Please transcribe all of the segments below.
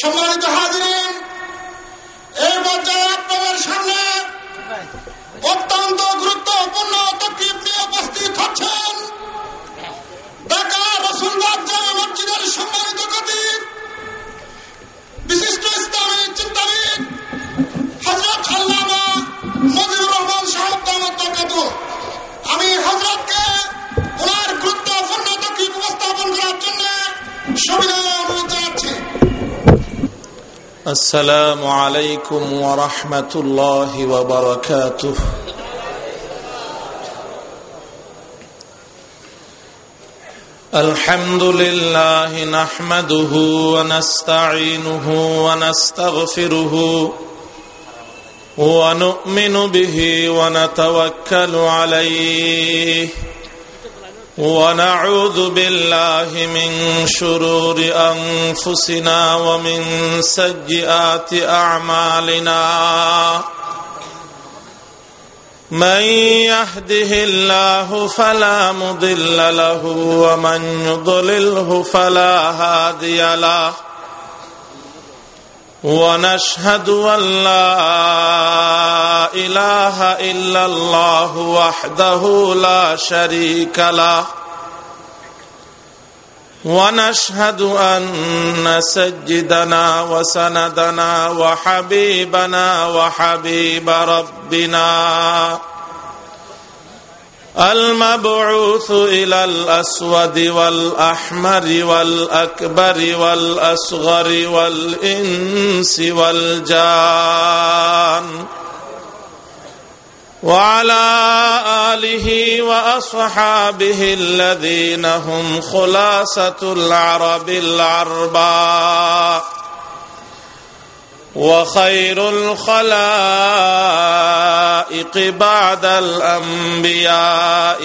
সম্মানিত হাজিরিন, এই পর্যায়ে আপনাদের সামনে অত্যন্ত গুরুত্বপূর্ণ তকলিফ নিয়ে উপস্থিত হচ্ছেন ঢাকা সাহেব দামত আমি হজরতকে ওনার গুরুত্বপূর্ণ তকলিফ السلام عليكم ورحمة الله وبركاته. الحمد لله نحمده ونستعينه ونستغفره ونؤمن به ونتوكل عليه. ونعوذ بالله من شرور أنفسنا ومن سيئات أعمالنا. من يهده الله فلا مضل له ومن يضلله فلا هادي له. ونشهد أن لا إله إلا الله وحده لا شريك له. ونشهد أن سيدنا وسندنا وحبيبنا وحبيب ربنا المبعوث إلى الأسود والأحمر والأكبر والأصغر والإنس والجان وعلى آله وأصحابه الذين هم خلاصة العرب العرباء وخير الخلائق بعد الأنبياء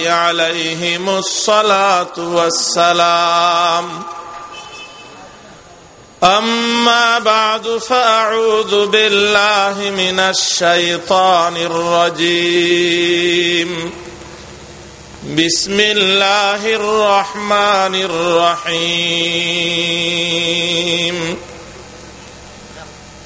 عليهم الصلاة والسلام. أما بعد فأعوذ بالله من الشيطان الرجيم. بسم الله الرحمن الرحيم.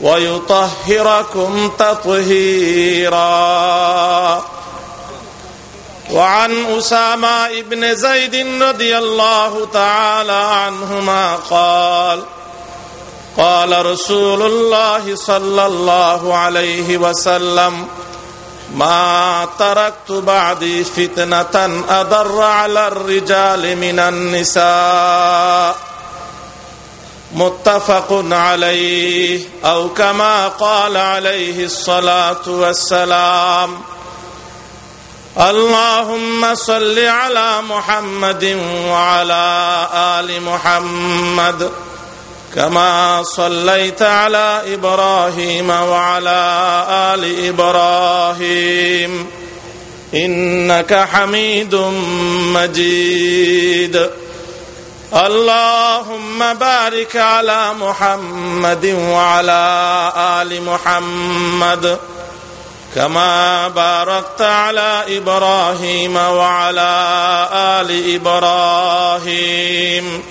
ويطهركم تطهيرا. وعن أسامة بن زيد رضي الله تعالى عنهما قال قال رسول الله صلى الله عليه وسلم ما تركت بعدي فتنة أضر على الرجال من النساء. متفق عليه أو كما قال عليه الصلاة والسلام. اللهم صل على محمد وعلى آل محمد كما صليت على إبراهيم وعلى آل إبراهيم. إنك حميد مجيد. اللهم بارك على محمد وعلى آل محمد كما باركت على إبراهيم وعلى آل إبراهيم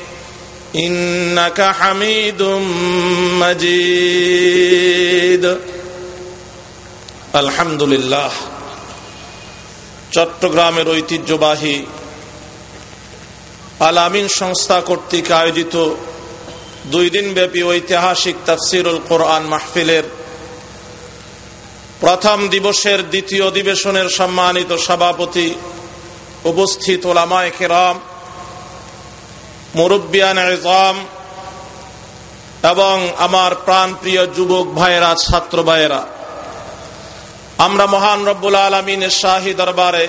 إنك حميد مجيد الحمد لله চট্টগ্রামের ঐতিহ্যবাহী আলামিন সংস্থা কর্তৃক আয়োজিত দুই দিন ব্যাপী ঐতিহাসিক তাফসিরুল কোরআন মাহফিলের প্রথম দিবসের দ্বিতীয় অধিবেশনের সম্মানিত সভাপতি উপস্থিত ওলামায় কেরাম, মুরব্বিয়ান এজাম এবং আমার প্রাণপ্রিয় যুবক ভাইয়েরা, ছাত্র ভাইয়েরা। আমরা মহান রব্বুল আলমিনের শাহী দরবারে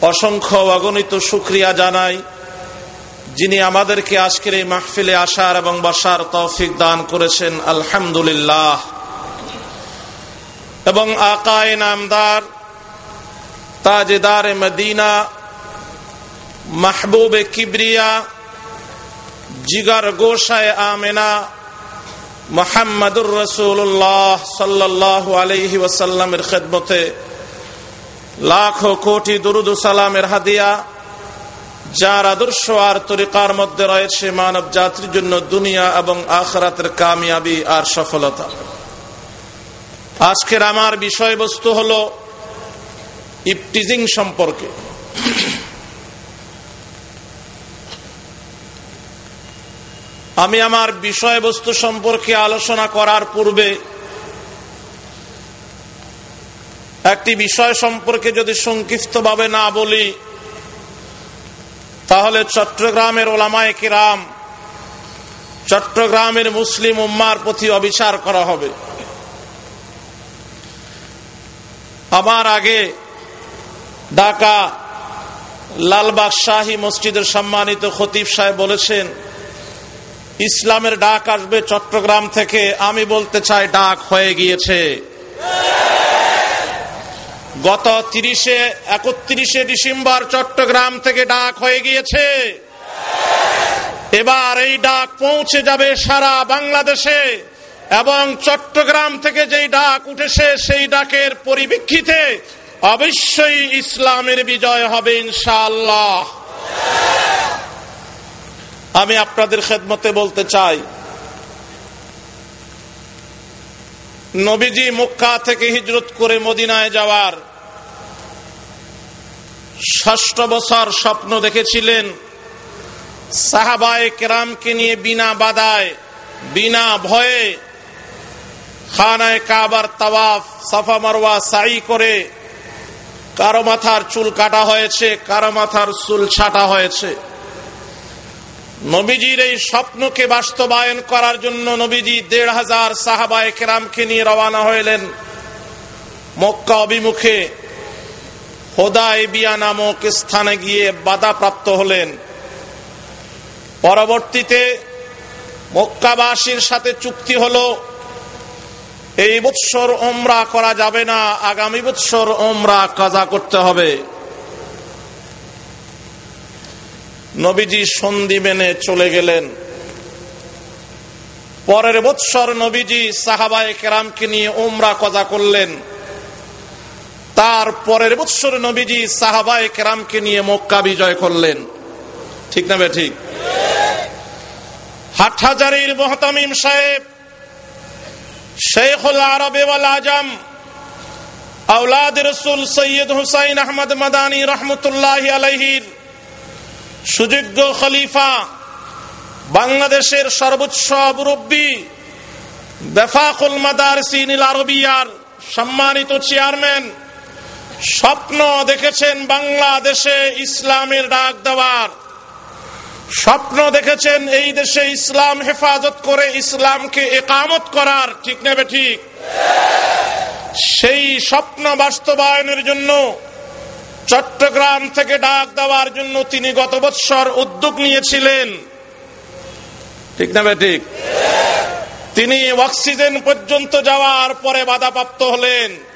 অসংখ্য অগণিত সুক্রিয়া জানাই যিনি আমাদেরকে আজকের এই মাহফিলে আসার এবং বসার তৌফিক দান করেছেন, আলহামদুলিল্লাহ। এবং আকায় নামদার তাজেদার মদিনা, মাহবুবে কিবরিয়া, জিগার গোসায় আমেনা, মোহাম্মদুর রসুল্লাহ সাল্লাহ আলহি ওয়াসাল্লামের খেদমতে লাখো কোটি দুরুদু সালামের হাদিয়া, যার আদর্শ আর তরিকার মধ্যে রয়েছে মানব জাতির জন্য দুনিয়া এবং আখরাতের কামিয়াবি আর সফলতা। আজকের আমার বিষয়বস্তু হল ইপটিজিং সম্পর্কে। আমি আমার বিষয়বস্তু সম্পর্কে আলোচনা করার পূর্বে একটি বিষয় সম্পর্কে যদি সংক্ষিপ্তভাবে না বলি, তাহলে চট্টগ্রামের ওলামায় কিরাম, চট্টগ্রামের মুসলিম উম্মার প্রতি অবিচার করা হবে। আমার আগে ঢাকা লালবাগ শাহী মসজিদের সম্মানিত খতিব সাহেব বলেছেন, ইসলামের ডাক আসবে চট্টগ্রাম থেকে, আমি বলতে চাই ডাক হয়ে গিয়েছে। গত তিরিশে, একত্রিশে ডিসেম্বর চট্টগ্রাম থেকে ডাক হয়ে গিয়েছে। এবার এই ডাক পৌঁছে যাবে সারা বাংলাদেশে এবং চট্টগ্রাম থেকে যেই ডাক উঠেছে সেই ডাকের পরিপ্রেক্ষিতে অবশ্যই ইসলামের বিজয় হবে ইনশাআল্লাহ। আমি আপনাদের খেদমতে বলতে চাই, নবীজি মক্কা থেকে হিজরত করে মদিনায় যাওয়ার ষষ্ঠ বছর স্বপ্ন দেখেছিলেন। সাহাবায় কেরামকে নিয়ে বিনা বাদায় বিনা ভয়ে খানায় কাবার তাওয়াফ, সাফা মারওয়া, সাই করে কারও মাথার চুল কাটা হয়েছে, কারও মাথার চুল ছাটা হয়েছে। নবীজির এই স্বপ্নকে বাস্তবায়ন করার জন্য নবীজি দেড় হাজার সাহাবায় কেরামকে নিয়ে রওনা হইলেন। মক্কা অভিমুখে হোদায় বিয়া নামক স্থানে গিয়ে বাধাপ্রাপ্ত হলেন। পরবর্তীতে মক্কাবাসীর সাথে চুক্তি হলো, এই বৎসর ওমরা করা যাবে না, আগামী বৎসর ওমরা কাজা করতে হবে। নবীজি সন্ধি মেনে চলে গেলেন। পরের বৎসর নবীজি সাহাবায় কেরামকে নিয়ে ওমরা কজা করলেন। তার পরের বৎসর নবীজি সাহাবায় কেরামকে নিয়ে মক্কা বিজয় করলেন। ঠিক না বে ঠিক? হাটহাজারির মহতামিম সাহেব শেখুল আরবে ওয়াল আজম আউলাদ রসুল সৈয়দ হুসাইন আহমদ মাদানী রহমতুল্লাহ আলহির সুযোগ্য খলিফা, বাংলাদেশের সর্বোচ্চ মুরব্বী বেফাকুল মাদার সিনিল আরবিয়ার সম্মানিত চেয়ারম্যান স্বপ্ন দেখেছেন বাংলাদেশে ইসলামের ডাক দেওয়ার। স্বপ্ন দেখেছেন এই দেশে ইসলাম হেফাজত করে ইসলামকে একামত করার, ঠিক নেবে ঠিক? সেই স্বপ্ন বাস্তবায়নের জন্য, চট্টগ্রাম থেকে ডাক দেওয়ার জন্য তিনি গত বৎসর উদ্যোগ নিয়েছিলেন। ঠিক না ঠিক? তিনি অক্সিজেন পর্যন্ত যাওয়ার পরে বাধাপ্রাপ্ত হলেন।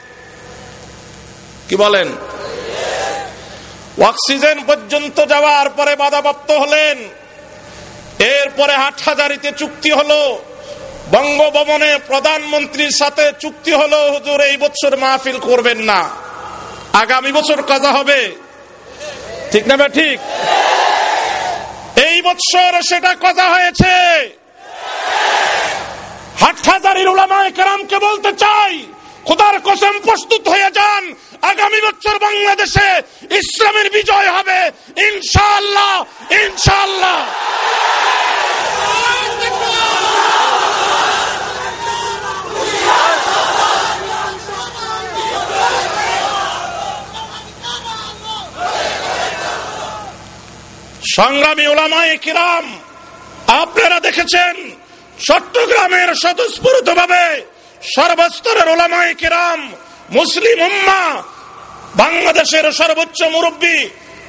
কি বলেন? অক্সিজেন পর্যন্ত যাওয়ার পরে বাধাপ্রাপ্ত হলেন। এরপরে হাটহাজারিতে চুক্তি হলো। বঙ্গভবনে প্রধানমন্ত্রীর সাথে চুক্তি হলো, হুজুর, এই বছর মাহফিল করবেন না। আগামী বছর কাজা হবে। ঠিক না ঠিক? এই বছর সেটা কথা হয়েছে। হাটহাজারির উলামায় কেরামকে বলতে চাই খোদার কসম প্রস্তুত হয়ে যান। আগামী বছর বাংলাদেশে ইসলামের বিজয় হবে। ইনশাআল্লাহ ইনশাআল্লাহ। সংগ্রামী ওলামায় কিরাম, আপনারা দেখেছেন চট্টগ্রামের স্বতঃস্ফূর্ত ভাবে সর্বস্তরের ওলামায় কিরাম, মুসলিম উম্মা, বাংলাদেশের সর্বোচ্চ মুরব্বী,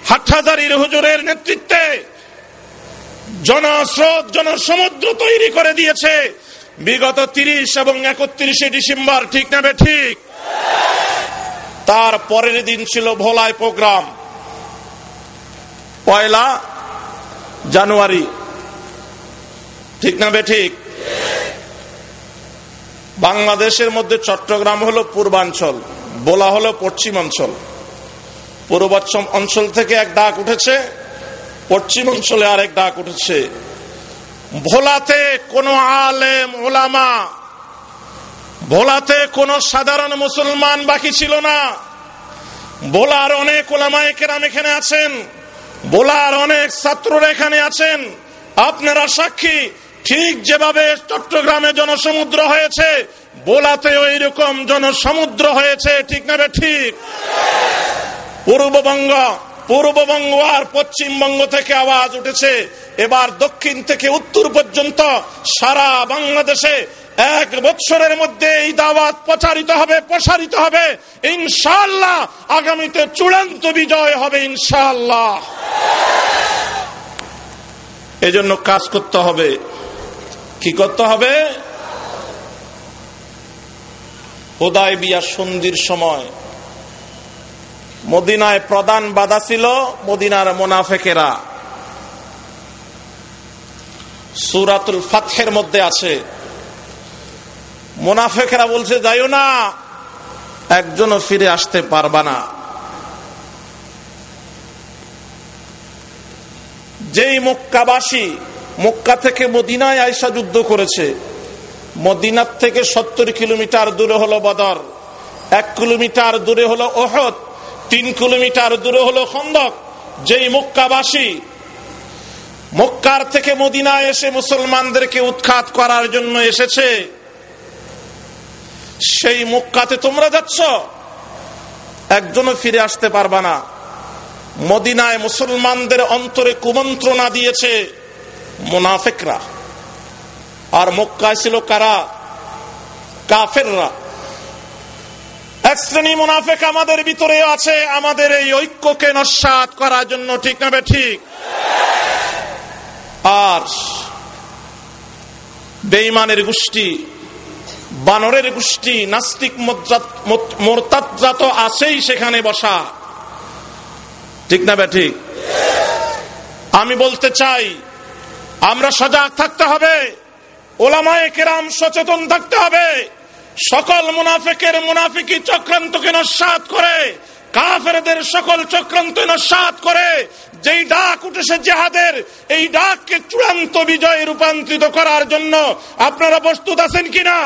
হাটহাজারির হুজুরের নেতৃত্বে জনস্রোত, জনসমুদ্র তৈরি করে দিয়েছে। বিগত তিরিশ এবং একত্রিশে ডিসেম্বর ঠিক না ঠিক? তার পরের দিন ছিল ভোলায় প্রোগ্রাম। পয়লা জানুয়ারি ঠিক না ঠিক? বাংলাদেশের মধ্যে চট্টগ্রাম হলো পূর্বাঞ্চল, বোলা হলো পশ্চিমাঞ্চল। পূর্বাঞ্চল অঞ্চল থেকে এক ডাক উঠেছে, পশ্চিম অঞ্চলে আরেক ডাক উঠেছে। ভোলাতে কোন আলেম, ওলামা, ভোলাতে কোন সাধারণ মুসলমান বাকি ছিল না। ভোলার অনেক ওলামায় কেরাম এখানে আছেন, ভোলার অনেক ছাত্ররা এখানে আছেন। আপনারা সাক্ষী ঠিক যেভাবে চট্টগ্রামে জনসমুদ্র হয়েছে বোলাতে ওই রকম জনসমুদ্র হয়েছে, ঠিক না ঠিক? পূর্ববঙ্গ পূর্ববঙ্গ আর পশ্চিমবঙ্গ থেকে আওয়াজ উঠেছে, এবার দক্ষিণ থেকে উত্তর পর্যন্ত সারা বাংলাদেশে এক বৎসরের মধ্যে এই দাওয়াত প্রচারিত হবে, প্রসারিত হবে। ইনশাল্লাহ আগামীতে চূড়ান্ত বিজয় হবে ইনশাল্লাহ এজন্য কাজ করতে হবে। কি করতে হবে? হোদায় বিয়া সন্ধির সময়। মদিনায় প্রধান বাধা ছিল মদিনার মোনাফেকেরা। সুরাতুল ফাতহের মধ্যে আছে। মোনাফেকেরা বলছে, যাইও না, একজনও ফিরে আসতে পারবা না। যেই মক্কাবাসী মক্কা থেকে মদিনায় আয়সা যুদ্ধ করেছে। মদিনার থেকে সত্তর কিলোমিটার দূরে হলো বদর, এক কিলোমিটার দূরে হলো ওহদ তিন কিলোমিটার দূরে হলো খন্দক, যেই মক্কাবাসী মক্কার থেকে মদিনায় এসে মুসলমানদেরকে উৎখাত করার জন্য এসেছে। সেই মক্কাতে তোমরা যাচ্ছ, একজনও ফিরে আসতে পারবা না। মদিনায় মুসলমানদের অন্তরে কুমন্ত্রণা দিয়েছে। মোনাফেকরা। আর মক্কায় ছিল কারা? কাফেররা। এক শ্রেণি মুনাফেক আমাদের ভিতরে আছে, আমাদের এই ঐক্যকে নস্বাত করার জন্য ঠিক না ঠিক আর বেইমানের গোষ্ঠী, বানরের গোষ্ঠী, নাস্তিক মোরতাত আছেই সেখানে বসা। ঠিক না ঠিক আমি বলতে চাই আমরা সজাগ থাকতে হবে। ওলামায় কেরাম সচেতন থাকতে হবে। সকল মুনাফিকের মুনাফিকি চক্রান্তকে নস্বাত করে, কাফেরদের সকল চক্রান্ত নস্বাত করে, যেই ডাক উঠেছে জেহাদের, এই ডাককে চূড়ান্ত বিজয়ে রূপান্তরিত করার জন্য আপনারা প্রস্তুত আছেন কিনা?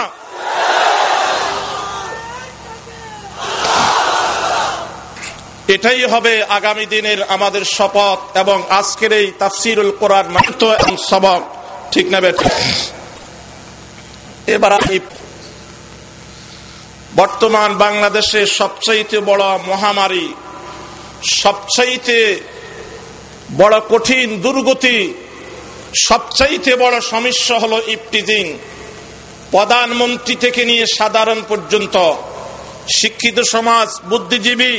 এটাই হবে আগামী দিনের আমাদের শপথ এবং আজকের এই তাফসিরুল কোরআন মাত্র সবক। ঠিক না বেটা? এবার আমি বর্তমান বাংলাদেশে সবচাইতে বড় মহামারী, সবচাইতে বড় কঠিন দুর্গতি, সবচাইতে বড় সমস্যা হলো ইফটিজিং প্রধানমন্ত্রী থেকে নিয়ে সাধারণ পর্যন্ত শিক্ষিত সমাজ, বুদ্ধিজীবী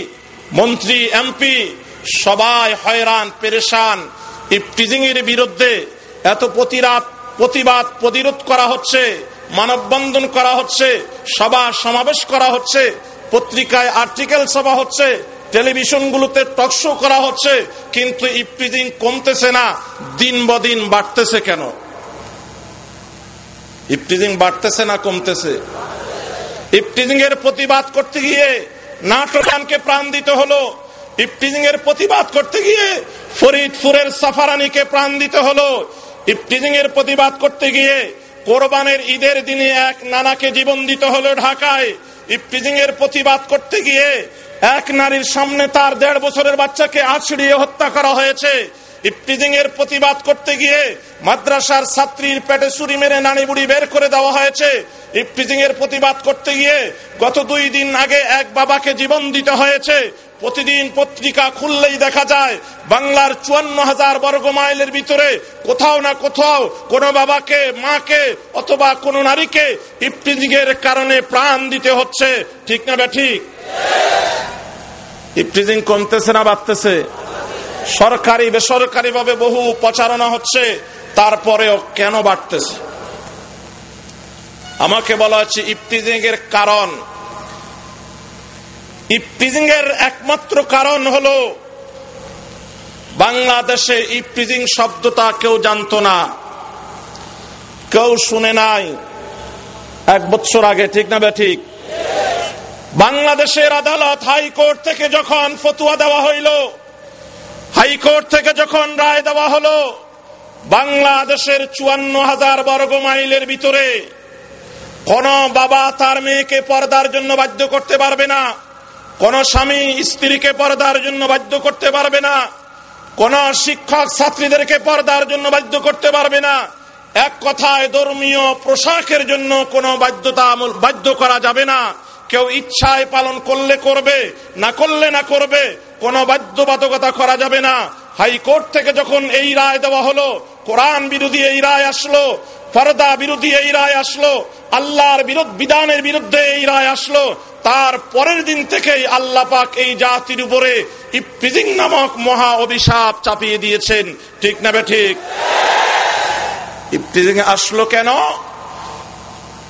মন্ত্রী, এমপি, সবাই হয়রান, পেরেশান। ইফটিজিং এর বিরুদ্ধে এত প্রতিরাত প্রতিবাদ প্রতিরোধ করা হচ্ছে, মানববন্ধন করা হচ্ছে, সভা সমাবেশ করা হচ্ছে, পত্রিকায় আর্টিকেল সভা হচ্ছে, টেলিভিশনগুলোতে টকশো করা হচ্ছে, কিন্তু ইফটিজিং কমতেছে না, দিন বদিন বাড়তেছে কেন? ইফটিজিং বাড়তেছে না কমতেছে? ইফটিজিং এর প্রতিবাদ করতে গিয়ে নাটকানকে প্রাণ দিতে হলো। ইফটিজিং এর প্রতিবাদ করতে গিয়ে ফরিদপুরের সাফারানিকে প্রাণ দিতে হলো। ইফটিজিং এর প্রতিবাদ করতে গিয়ে কোরবানের ঈদের দিনে এক নানাকে জীবন দিতে হলো ঢাকায়। ইফটিজিং এর প্রতিবাদ করতে গিয়ে এক নারীর সামনে তার দেড় বছরের বাচ্চাকে আছড়িয়ে হত্যা করা হয়েছে। ইফটিজিং এর প্রতিবাদ করতে গিয়ে মাদ্রাসার ছাত্রীর পেটে চুরি মেরে নানি বুড়ি বের করে দেওয়া হয়েছে। ইফটিজিং এর প্রতিবাদ করতে গিয়ে গত দুই দিন আগে এক বাবাকে জীবন দিতে হয়েছে। প্রতিদিন পত্রিকা খুললেই দেখা যায়, বাংলার চুয়ান্ন হাজার বর্গ মাইলের ভিতরে কোথাও না কোথাও কোন বাবাকে, মাকে অথবা কোন নারীকে ইফটিজিং এর কারণে প্রাণ দিতে হচ্ছে। ঠিক না ঠিক? ইফটিজিং কমতেছে না, বাড়তেছে। সরকারি বেসরকারি ভাবে বহু প্রচারণা হচ্ছে, তারপরেও কেন বাড়তেছে? আমাকে বলা হচ্ছে ইফতিজিং এর কারণ। ইফতিজিং এর একমাত্র কারণ হলো, বাংলাদেশে ইফতিজিং শব্দটা কেউ জানতো না, কেউ শুনে নাই, এক বছর আগে, ঠিক না বে ঠিক? বাংলাদেশের আদালত হাইকোর্ট থেকে যখন ফতুয়া দেওয়া হইল, হাইকোর্ট থেকে যখন রায় দেওয়া হলো, বাংলাদেশের চুয়ান্ন হাজার বর্গ মাইলের ভিতরে কোন বাবা তার মেয়েকে পর্দার জন্য বাধ্য করতে পারবে না, কোন স্বামী স্ত্রীকে পর্দার জন্য বাধ্য করতে পারবে না, কোন শিক্ষক ছাত্রীদেরকে পর্দার জন্য বাধ্য করতে পারবে না। এক কথায় ধর্মীয় পোশাকের জন্য কোনো বাধ্যতা বাধ্য করা যাবে না। কেউ ইচ্ছায় পালন করলে করবে, না করলে না করবে, কোনো বাধ্যবাধকতা করা যাবে না। হাইকোর্ট থেকে যখন এই রায় দেওয়া হলো, কোরআন বিরোধী এই রায় আসলো পর্দা বিরোধী এই রায় আসলো, আল্লাহর বিরোধ বিধানের বিরুদ্ধে এই রায় আসলো, তার পরের দিন থেকেই আল্লাহ পাক এই জাতির উপরে ইফিজিং নামক মহা অভিশাপ চাপিয়ে দিয়েছেন। ঠিক না বে ঠিক? ইফতিজিং আসলো কেন?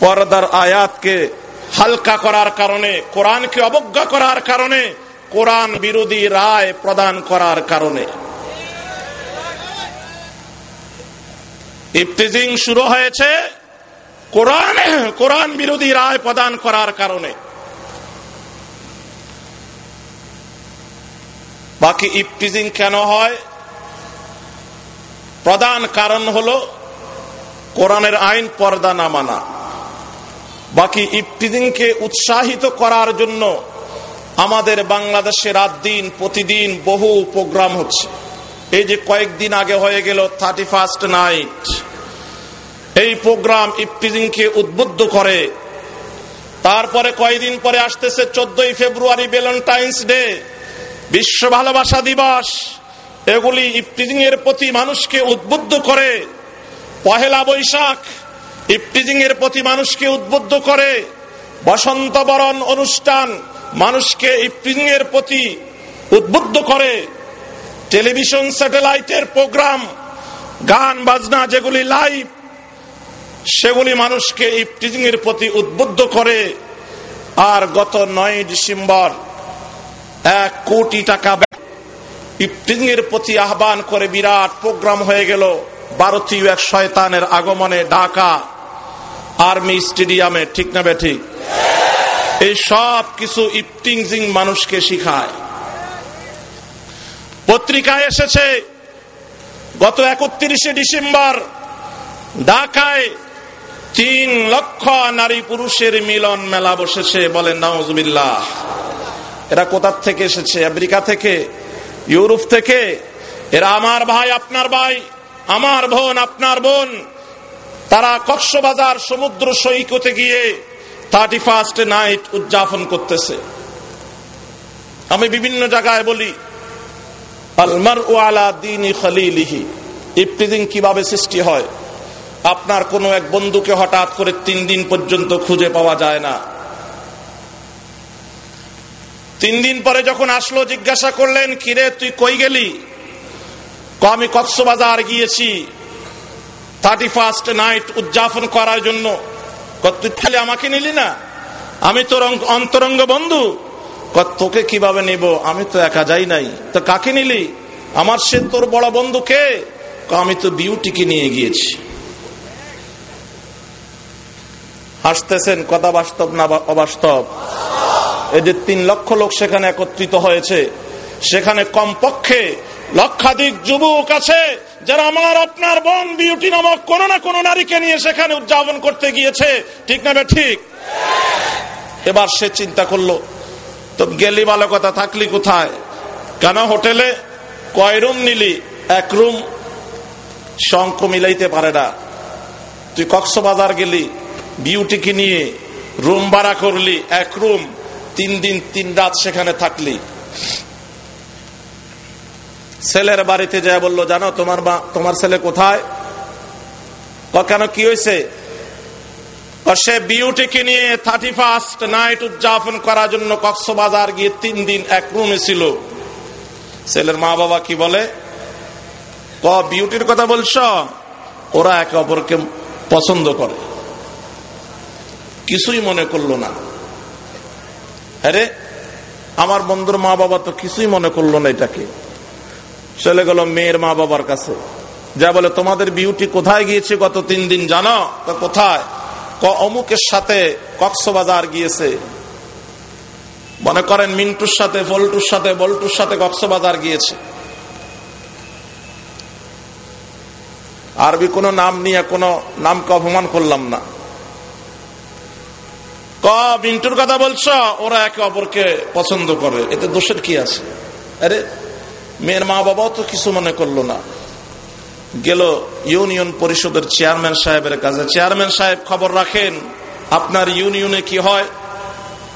পর্দার আয়াতকে হালকা করার কারণে, কোরআনকে অবজ্ঞা করার কারণে, কোরআন বিরোধী রায় প্রদান করার কারণে। ইফতিজিং শুরু হয়েছে, কোরআন কোরআন বিরোধী রায় প্রদান করার কারণে। বাকি ইফতিজিং কেন হয়? প্রধান কারণ হলো, কোরআনের আইন পর্দা না মানা। বাকি ইফতিদিনকে উৎসাহিত করার জন্য আমাদের বাংলাদেশে রাত দিন, প্রতিদিন বহু প্রোগ্রাম হচ্ছে। এই যে কয়েকদিন আগে হয়ে গেল থার্টি ফার্স্ট নাইট। এই প্রোগ্রাম ইফতিদিনকে উদ্বুদ্ধ করে। তারপরে কয়েকদিন পরে আসতেছে চোদ্দই ফেব্রুয়ারি ভ্যালেন্টাইন্স ডে। বিশ্ব ভালোবাসা দিবস। এগুলি ইফতিজিং এর প্রতি মানুষকে উদ্বুদ্ধ করে। পহেলা বৈশাখ ইফতিজিং এর প্রতি মানুষকে উদ্বুদ্ধ করে বসন্ত বরণ অনুষ্ঠান মানুষকে ইফতিজিং এর প্রতি উদ্বুদ্ধ করে। টেলিভিশন স্যাটেলাইটের প্রোগ্রাম, গান, বাজনা যেগুলি লাইভ, সেগুলি মানুষকে ইফতিজিং এর প্রতি উদ্বুদ্ধ করে। আর গত নয় ডিসেম্বর এক কোটি টাকা ইফতিজিং এর প্রতি আহ্বান করে বিরাট প্রোগ্রাম হয়ে গেল। ভারতীয় এক শয়তানের আগমনে ঢাকা। আর্মি স্টেডিয়ামে, ঠিক না ঠিক এই সব কিছু ইফটিংজিং মানুষকে শিখায়। পত্রিকায় এসেছে গত একত্রিশে ডিসেম্বর, ঢাকায় তিন লক্ষ নারী পুরুষের মিলন মেলা বসেছে বলেন নওয়াজবিল্লাহ এরা কোথার থেকে এসেছে? আমেরিকা থেকে? ইউরোপ থেকে? এরা আমার ভাই, আপনার ভাই, আমার বোন, আপনার বোন। তারা কক্সবাজার সমুদ্র সৈকতে গিয়ে থার্টি ফার্স্ট নাইট উদযাপন করতেছে। আমি বিভিন্ন জায়গায় বলি আলমার ওয়ালা দিন খালিলিহি। ইফতিদিন কীভাবে সৃষ্টি হয়? আপনার কোনো এক বন্ধুকে হঠাৎ করে তিন দিন পর্যন্ত খুঁজে পাওয়া যায় না। তিন দিন পরে যখন আসলো, জিজ্ঞাসা করলেন, কিরে, তুই কই গেলি? আমি কক্সবাজার গিয়েছি। থার্টি ফার্স্ট নাইট উদযাপন করার জন্য। তুই আমাকে নিলি না? আমি তোর অন্তরঙ্গ বন্ধু। তোকে কীভাবে নিব? আমি তো একা যাই নাই। তো কাকে নিলি? আমার সে তোর বড় বন্ধু কে? আমি তো বিউটিকে নিয়ে গিয়েছি। হাসতেছেন, কথা বাস্তব না অবাস্তব? এই যে তিন লক্ষ লোক সেখানে একত্রিত হয়েছে। সেখানে কমপক্ষে লক্ষাধিক যুবক আছে। যারা আমার, আপনার বোন বিউটি নামক কোন না কোন নারীকে নিয়ে সেখানে উদযাপন করতে গিয়েছে, ঠিক না ঠিক? এবার সে চিন্তা করল, তো গেলি ভালো কথা, থাকলি কোথায়? কেন হোটেলে? কয় রুম নিলি? এক রুম? শঙ্খ মিলাইতে পারে না। তুই কক্সবাজার গেলি বিউটিকে নিয়ে রুম ভাড়া করলি, এক রুম, তিন দিন, তিন রাত সেখানে থাকলি। ছেলের বাড়িতে যায় বলল, জানো, তোমার মা তোমার ছেলে কোথায়? কেন, কি হয়েছে? সে বিউটিকে নিয়ে থার্টি ফার্স্ট নাইট উদযাপন করার জন্য কক্সবাজার গিয়ে তিন দিন এক রুমে ছিল। ছেলের মা বাবা কি বলে? ক বিউটির কথা বলছ? ওরা একে অপরকে পছন্দ করে। কিছুই মনে করল না। আরে, আমার বন্ধুর মা বাবা তো কিছুই মনে করল না এটাকে। চলে গেল মেয়ের মা বাবার কাছে। যা বলে, তোমাদের বিউটি কোথায় গিয়েছে গত তিন দিন জানো? তো কোথায়? ক, অমুকের সাথে কক্সবাজার গিয়েছে। মনে করেন মিন্টুর সাথে ফল্টুর সাথে, বল্টুর সাথে কক্সবাজার গিয়েছে। আরবি কোনো নাম নিয়ে কোনো নামকে অপমান করলাম না। ক, মিন্টুর কথা বলছো? ওরা একে অপরকে পছন্দ করে। এতে দোষের কি আছে? আরে মেয়ের মা বাবাও তো কিছু মনে করল না। গেল ইউনিয়ন পরিষদের চেয়ারম্যান সাহেবের কাছে। চেয়ারম্যান সাহেব খবর রাখেন, আপনার ইউনিয়নে কি হয়?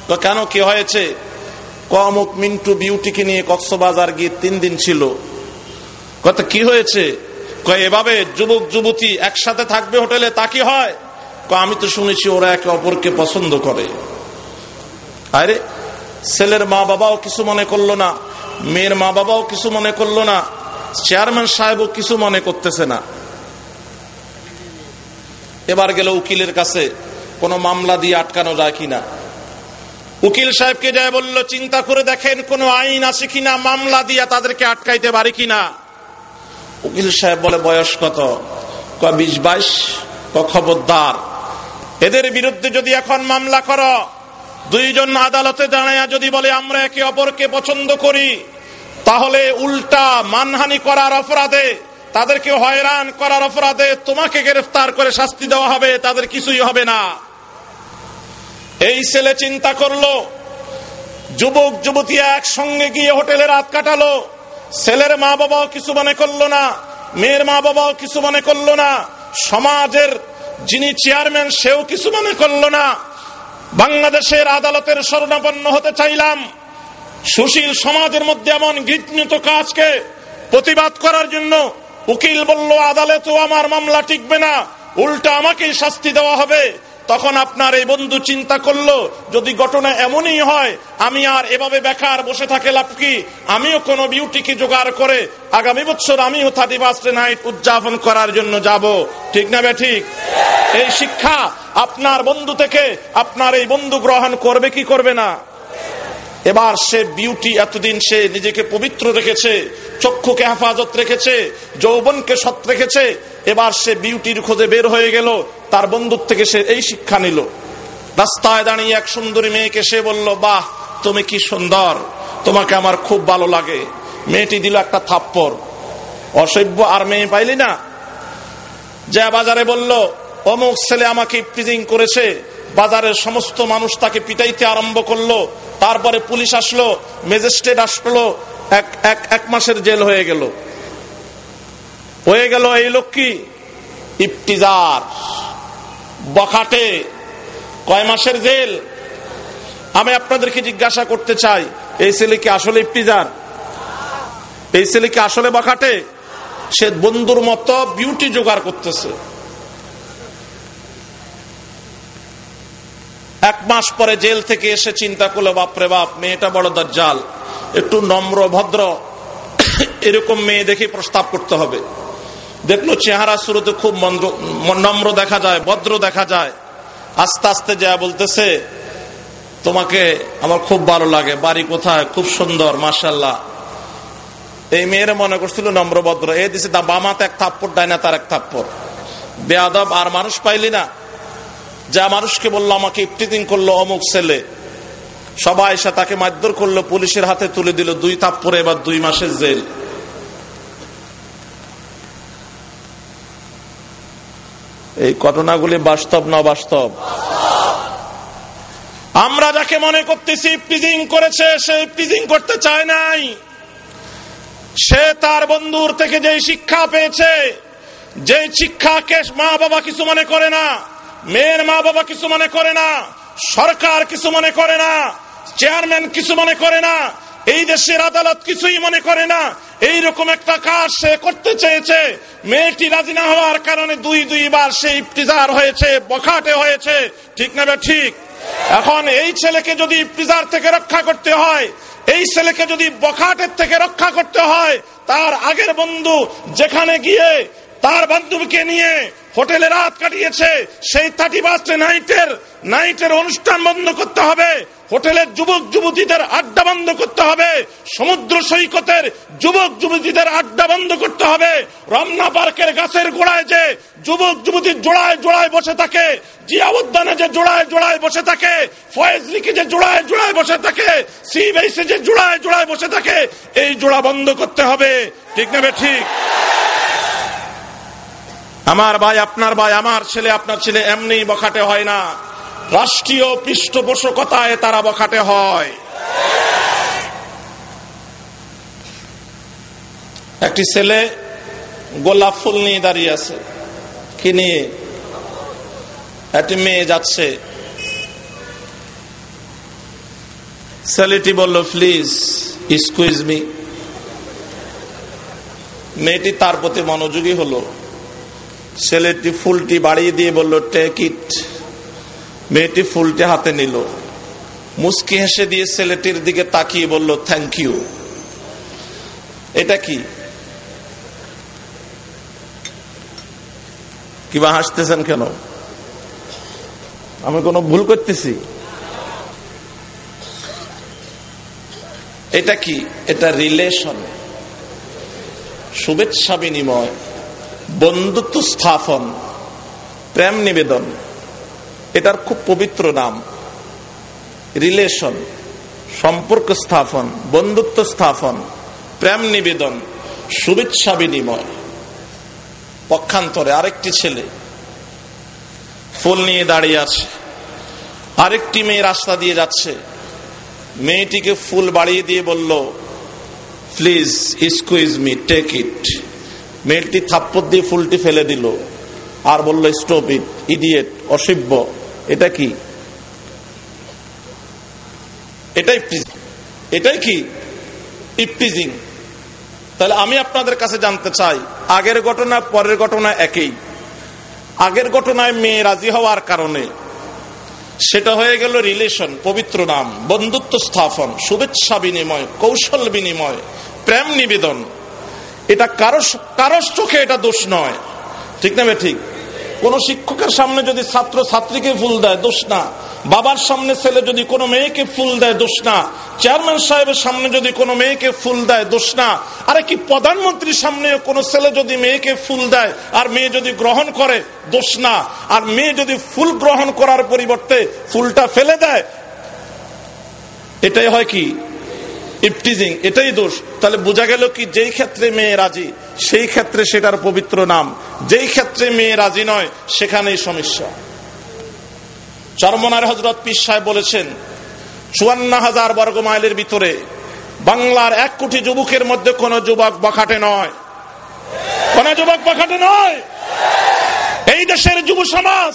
তো কেন কি হয়েছে? কমক মিন্টু বিউটিকে নিয়ে কক্সবাজার গিয়ে তিন দিন ছিল। কত কি হয়েছে? এভাবে যুবক, যুবতী একসাথে থাকবে হোটেলে, তা কি হয়? আমি তো শুনেছি ওরা একে অপরকে পছন্দ করে। আরে, ছেলের মা বাবাও কিছু মনে করল না। মেয়ের মা বাবাও কিছু মনে করল না, চেয়ারম্যান সাহেবও কিছু মনে করতেছে না। এবার গেল উকিলের কাছে, কোনো মামলা দিয়ে আটকানো যায় কিনা। উকিল সাহেবকে যায় বলল, চিন্তা করে দেখেন, কোনো আইন আছে কিনা, মামলা দিয়ে তাদেরকে আটকাইতে পারে কিনা? উকিল সাহেব বলে, বয়স কত? ক, বিশ, বাইশ, ক, খবরদার। এদের বিরুদ্ধে যদি এখন মামলা করো দুইজন আদালতে দাঁড়ায় যদি বলে, আমরা একে অপরকে পছন্দ করি, তাহলে উল্টা মানহানি করার অপরাধে, তাদেরকে হয়রান করার অপরাধে তোমাকে গ্রেফতার করে শাস্তি দেওয়া হবে, তাদের কিছুই হবে না। এই ছেলে চিন্তা করল, যুবক, যুবতী একসঙ্গে গিয়ে হোটেলে রাত কাটালো, ছেলের মা বাবাও কিছু মনে করল না, মেয়ের মা বাবাও কিছু মনে করল না, সমাজের যিনি চেয়ারম্যান সেও কিছু মনে করল না। বাংলাদেশের আদালতের স্মরণাপন্ন হতে চাইলাম। সুশীল সমাজের মধ্যে এমন ঘৃণিত কাজকে প্রতিবাদ করার জন্য উকিল বলল, আদালতেও আমার মামলা টিকবে না, উল্টা আমাকেই শাস্তি দেওয়া হবে। তখন আপনার এই বন্ধু চিন্তা করল, যদি ঘটনা এমনই হয়, আমি আর এভাবে বেকার বসে থাকে লাভ কি? আমিও কোনো বিউটিকে জোগাড় করে আগামী বছর আমিও থার্টি ফার্স্ট নাইট উদযাপন করার জন্য যাব। ঠিক না বে ঠিক? এই শিক্ষা আপনার বন্ধু থেকে আপনার এই বন্ধু গ্রহণ করবে কি করবে না? এবার সে বিউটি এতদিন সে নিজেকে পবিত্র রেখেছে, চক্ষুকে হেফাজত রেখেছে, যৌবনকে সৎ রেখেছে, এবার সে বিউটির খোঁজে বের হয়ে গেল, তার বন্ধুর থেকে সে এই শিক্ষা নিল। রাস্তায় দাঁড়িয়ে এক সুন্দরী মেয়েকে সে বলল, বাহ, তুমি কি সুন্দর, তোমাকে আমার খুব ভালো লাগে। মেয়েটি দিল একটা থাপ্পর অসভ্য আর মেয়ে পাইলি না? যা বাজারে বলল, অমুক ছেলে আমাকে ইফটিজিং করেছে, বাজারের সমস্ত মানুষ তাকে পিটাইতে আরম্ভ করল তারপরে পুলিশ আসলো, ম্যাজিস্ট্রেট আসলো, এক এক এক মাসের জেল হয়ে গেল। হয়ে গেল এই লোক কি? ইফতিজার। বখাটে। কয় মাসের জেল? আমি আপনাদেরকে জিজ্ঞাসা করতে চাই, এই ছেলে কি আসলে ইফতিজার? এই ছেলে কি আসলে বখাটে? সে বন্ধুর মতো বিউটি জোগাড় করতেছে। এক মাস পরে জেল থেকে এসে চিন্তা করল, বাপরে বাপ, মেয়েটা বড় দজ্জাল, একটু নম্র, ভদ্র। এরকম মেয়ে দেখে প্রস্তাব করতে হবে। দেখল চেহারা শুরুতে খুব নম্র দেখা যায়, ভদ্র দেখা যায়। আস্তে আস্তে যা বলতেছে, তোমাকে আমার খুব ভালো লাগে, বাড়ি কোথায়? খুব সুন্দর মাসাল্লাহ এই মেয়েরা মনে করছিল নম্রভদ্র এ দিছে বামাতে এক থাপ্পড় ডায় না তার এক থাপ্পড়। বেয়াদব, আর মানুষ পাইলি না। যা মানুষকে বলল, আমাকে ইফটিদিং করল অমুক ছেলে। সবাই এসে তাকে মারধর করল, পুলিশের হাতে তুলে দিল, দুই থাপ্পরে এবার দুই মাসের জেল। এই ঘটনাগুলি বাস্তব না বাস্তব আমরা যাকে মনে করতেছি করেছে, সে ইফটিজিং করতে চায় নাই। সে তার বন্ধুর থেকে যে শিক্ষা পেয়েছে যে শিক্ষাকে মা বাবা কিছু মনে করে না মেয়ের মা বাবা কিছু মনে করে না, সরকার কিছু মনে করে না, চেয়ারম্যান কিছু মনে করে না, এই দেশের আদালত কিছুই মনে করে না এই রকম একটা কাজ সে করতে চেয়েছে। মেয়েটি রাজি না হওয়ার কারণে দুই দুইবার সে ইফতিজার হয়েছে, বখাটে হয়েছে। ঠিক না ঠিক? এখন এই ছেলেকে যদি ইফতিজার থেকে রক্ষা করতে হয়, এই ছেলেকে যদি বখাটের থেকে রক্ষা করতে হয়, তার আগের বন্ধু যেখানে গিয়ে তার বান্ধবীকে নিয়ে হোটেলে রাত কাটিয়েছে। সেই থার্টি ফার্স্ট নাইটের নাইটের অনুষ্ঠান বন্ধ করতে হবে। হোটেলের যুবক, যুবতীদের আড্ডা বন্ধ করতে হবে। সমুদ্র সৈকতের যুবক, যুবতীদের আড্ডা বন্ধ করতে হবে। রমনা পার্কের গাছের গোড়ায় যে যুবক যুবতীর জোড়ায় জোড়ায় বসে থাকে জিয়া উদ্যানে যে জোড়ায় জোড়ায় বসে থাকে ফয়েজলিকে যে জোড়ায় জোড়ায় বসে থাকে সি বেসে যে জোড়ায় জোড়ায় বসে থাকে, এই জোড়া বন্ধ করতে হবে। ঠিক নেবে ঠিক? আমার ভাই, আপনার ভাই, আমার ছেলে, আপনার ছেলে এমনি বখাটে হয় না। রাষ্ট্রীয় পৃষ্ঠপোষকতায় তারা বখাটে হয়। একটি ছেলে গোলাপ ফুল নিয়ে দাঁড়িয়ে আছে। কি নিয়ে? একটি মেয়ে যাচ্ছে। ছেলেটি বলল, প্লিজ স্কুইজ মি মেয়েটি তার প্রতি মনোযোগী হলো। ছেলেটি ফুলটি বাড়িয়ে দিয়ে বলল টেক ইট মেয়েটি ফুলটি হাতে নিল। মুস্কি হেসে দিয়ে ছেলেটির দিকে তাকিয়ে বলল থ্যাংক ইউ এটা কি? কিবা হাসতেছেন কেন? আমি কোনো ভুল করতেছি? এটা কি? এটা রিলেশন শুভেচ্ছা বিনিময়। বন্ধুত্ব স্থাপন, প্রেম নিবেদন, এটার খুব পবিত্র নাম। রিলেশন, সম্পর্ক স্থাপন, বন্ধুত্ব স্থাপন, প্রেম নিবেদন, শুভেচ্ছা বিনিময়। পক্ষান্তরে আরেকটি ছেলে ফুল নিয়ে দাঁড়িয়ে আছে। আরেকটি মেয়ে রাস্তা দিয়ে যাচ্ছে। মেয়েটিকে ফুল বাড়িয়ে দিয়ে বলল please squeeze me take it মেয়েটি থাপ্পর দিয়ে ফুলটি ফেলে দিল আর বলল, স্টপ ইট, ইডিয়েট, অসভ্য। এটা কি? এটাই এটাই কি? ইপটিজিং তাহলে আমি আপনাদের কাছে জানতে চাই, আগের ঘটনা, পরের ঘটনা একই। আগের ঘটনায় মেয়ে রাজি হওয়ার কারণে। সেটা হয়ে গেল রিলেশন পবিত্র নাম, বন্ধুত্ব স্থাপন, শুভেচ্ছা বিনিময়, কৌশল বিনিময়, প্রেম নিবেদন। এটা কারও কারও চোখে এটা দোষ নয়। ঠিক না ঠিক? কোন শিক্ষকের সামনে যদি ছাত্র ছাত্রীকে ফুল দেয়, দোষ না। বাবার সামনে ছেলে যদি কোনো মেয়েকে ফুল দেয়, দোষ না। চেয়ারম্যান সাহেবের সামনে যদি কোনো মেয়েকে ফুল দেয়, দোষ না। আরে কি প্রধানমন্ত্রীর সামনে কোনো ছেলে যদি মেয়েকে ফুল দেয় আর মেয়ে যদি গ্রহণ করে, দোষ না। আর মেয়ে যদি ফুল গ্রহণ করার পরিবর্তে ফুলটা ফেলে দেয়, এটাই হয় কি? ইফটিজিং এটাই দোষ। তাহলে বোঝা গেল কি, যেই ক্ষেত্রে মেয়ে রাজি, সেই ক্ষেত্রে সেটার পবিত্র নাম। যেই ক্ষেত্রে মেয়ে রাজি নয়, সেখানেই সমস্যা। চরমনার হজরত পিস সাহেব বলেছেন, চুয়ান্ন হাজার বর্গ মাইলের ভিতরে বাংলার এক কোটি যুবকের মধ্যে কোন যুবক বখাটে নয়। কোন যুবক বখাটে নয়। এই দেশের যুব সমাজ,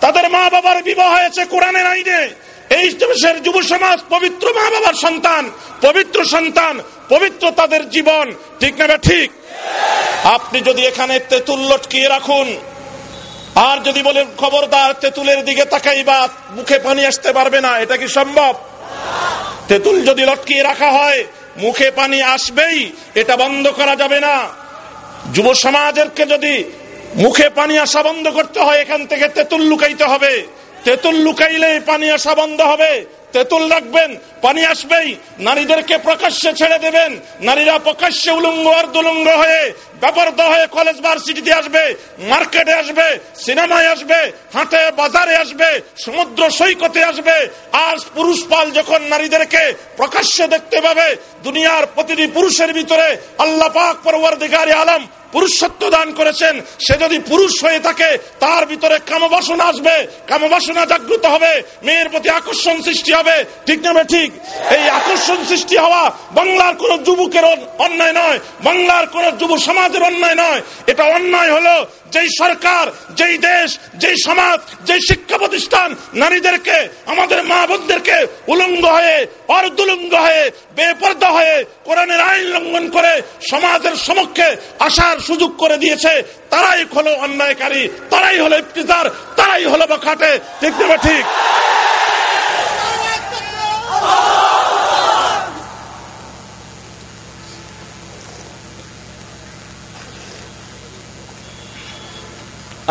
তাদের মা বাবার বিবাহ হয়েছে কোরআনের আইনে। এই দেশের যুব সমাজ পবিত্র মা বাবার সন্তান, পবিত্র সন্তান, পবিত্র তাদের জীবন, ঠিক না ঠিক? আপনি যদি এখানে তেতুল লটকিয়ে রাখুন, আর যদি বলেন, খবরদার, তেতুলের দিকে তাকাই বা মুখে পানি আসতে পারবে না এটা কি সম্ভব? তেতুল যদি লটকিয়ে রাখা হয়, মুখে পানি আসবেই, এটা বন্ধ করা যাবে না। যুব সমাজেরকে যদি মুখে পানি আসা বন্ধ করতে হয়, এখান থেকে তেতুল লুকাইতে হবে। তেতুল লুকাইলে পানি আসা বন্ধ হবে। তেঁতুল রাখবেন, পানি আসবেই। নারীদেরকে প্রকাশ্যে ছেড়ে দেবেন। নারীরা প্রকাশ্যে উলুঙ্গ আর দুলুঙ্গ হয়ে কলেজ ভার্সিটিতে আসবে মার্কেটে আসবে সিনেমায় আসবে বাজারে আসবে, সমুদ্র সৈকতে আসবে। আজ পুরুষ পাল যখন নারীদেরকে দেখতে পাবে, দুনিয়ার প্রতিটি পুরুষের ভিতরে আল্লাহ পাক আলম পুরুষত্ব দান করেছেন। সে যদি পুরুষ হয়ে থাকে, তার ভিতরে কামবাসনা আসবে, কামবাসনা জাগ্রত হবে, মেয়ের প্রতি আকর্ষণ সৃষ্টি হবে। ঠিক না ঠিক? এই আকর্ষণ সৃষ্টি হওয়া বাংলার কোন যুবকের অন্যায় নয়। বাংলার কোন যুব সমাজের অন্যায় নয়। এটা অন্যায় হলো যেই সরকার, যেই দেশ, যেই সমাজ, যেই শিক্ষা প্রতিষ্ঠান নারীদেরকে, আমাদের মা বোনদেরকে উলঙ্গ হয়ে, অর্ধুলঙ্গ হয়ে, বেপর্দা হয়ে কোরআনের আইন লঙ্ঘন করে সমাজের সমক্ষে আসার সুযোগ করে দিয়েছে, তারাই হলো অন্যায়কারী, তারাই হলো ইফতিজার তারাই হলো বখাটে। ঠিক দেবে ঠিক?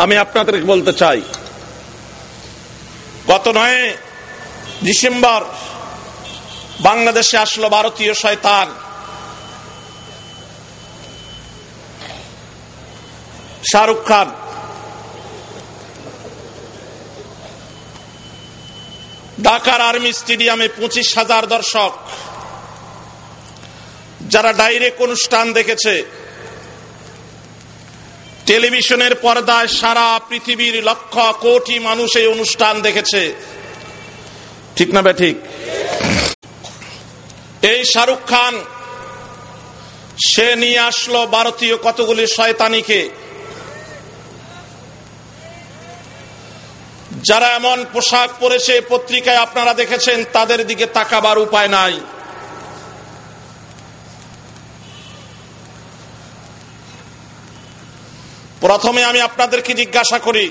আমি আপনাদেরকে বলতে চাই, গত নয় ডিসেম্বর বাংলাদেশে আসলো ভারতীয় শয়তান। শাহরুখ খান। ঢাকার আর্মি স্টেডিয়ামে পঁচিশ হাজার দর্শক, যারা ডাইরেক্ট অনুষ্ঠান দেখেছে টেলিভিশনের পর্দায় সারা পৃথিবীর লক্ষ কোটি মানুষ এই অনুষ্ঠান দেখেছে। ঠিক না ঠিক? এই শাহরুখ খান, সে নিয়ে আসলো ভারতীয় কতগুলি শয়তানিকে। যারা এমন পোশাক পরেছে পত্রিকায় আপনারা দেখেছেন, তাদের দিকে তাকাবার উপায় নাই। প্রথমে আমি আপনাদেরকে জিজ্ঞাসা করি,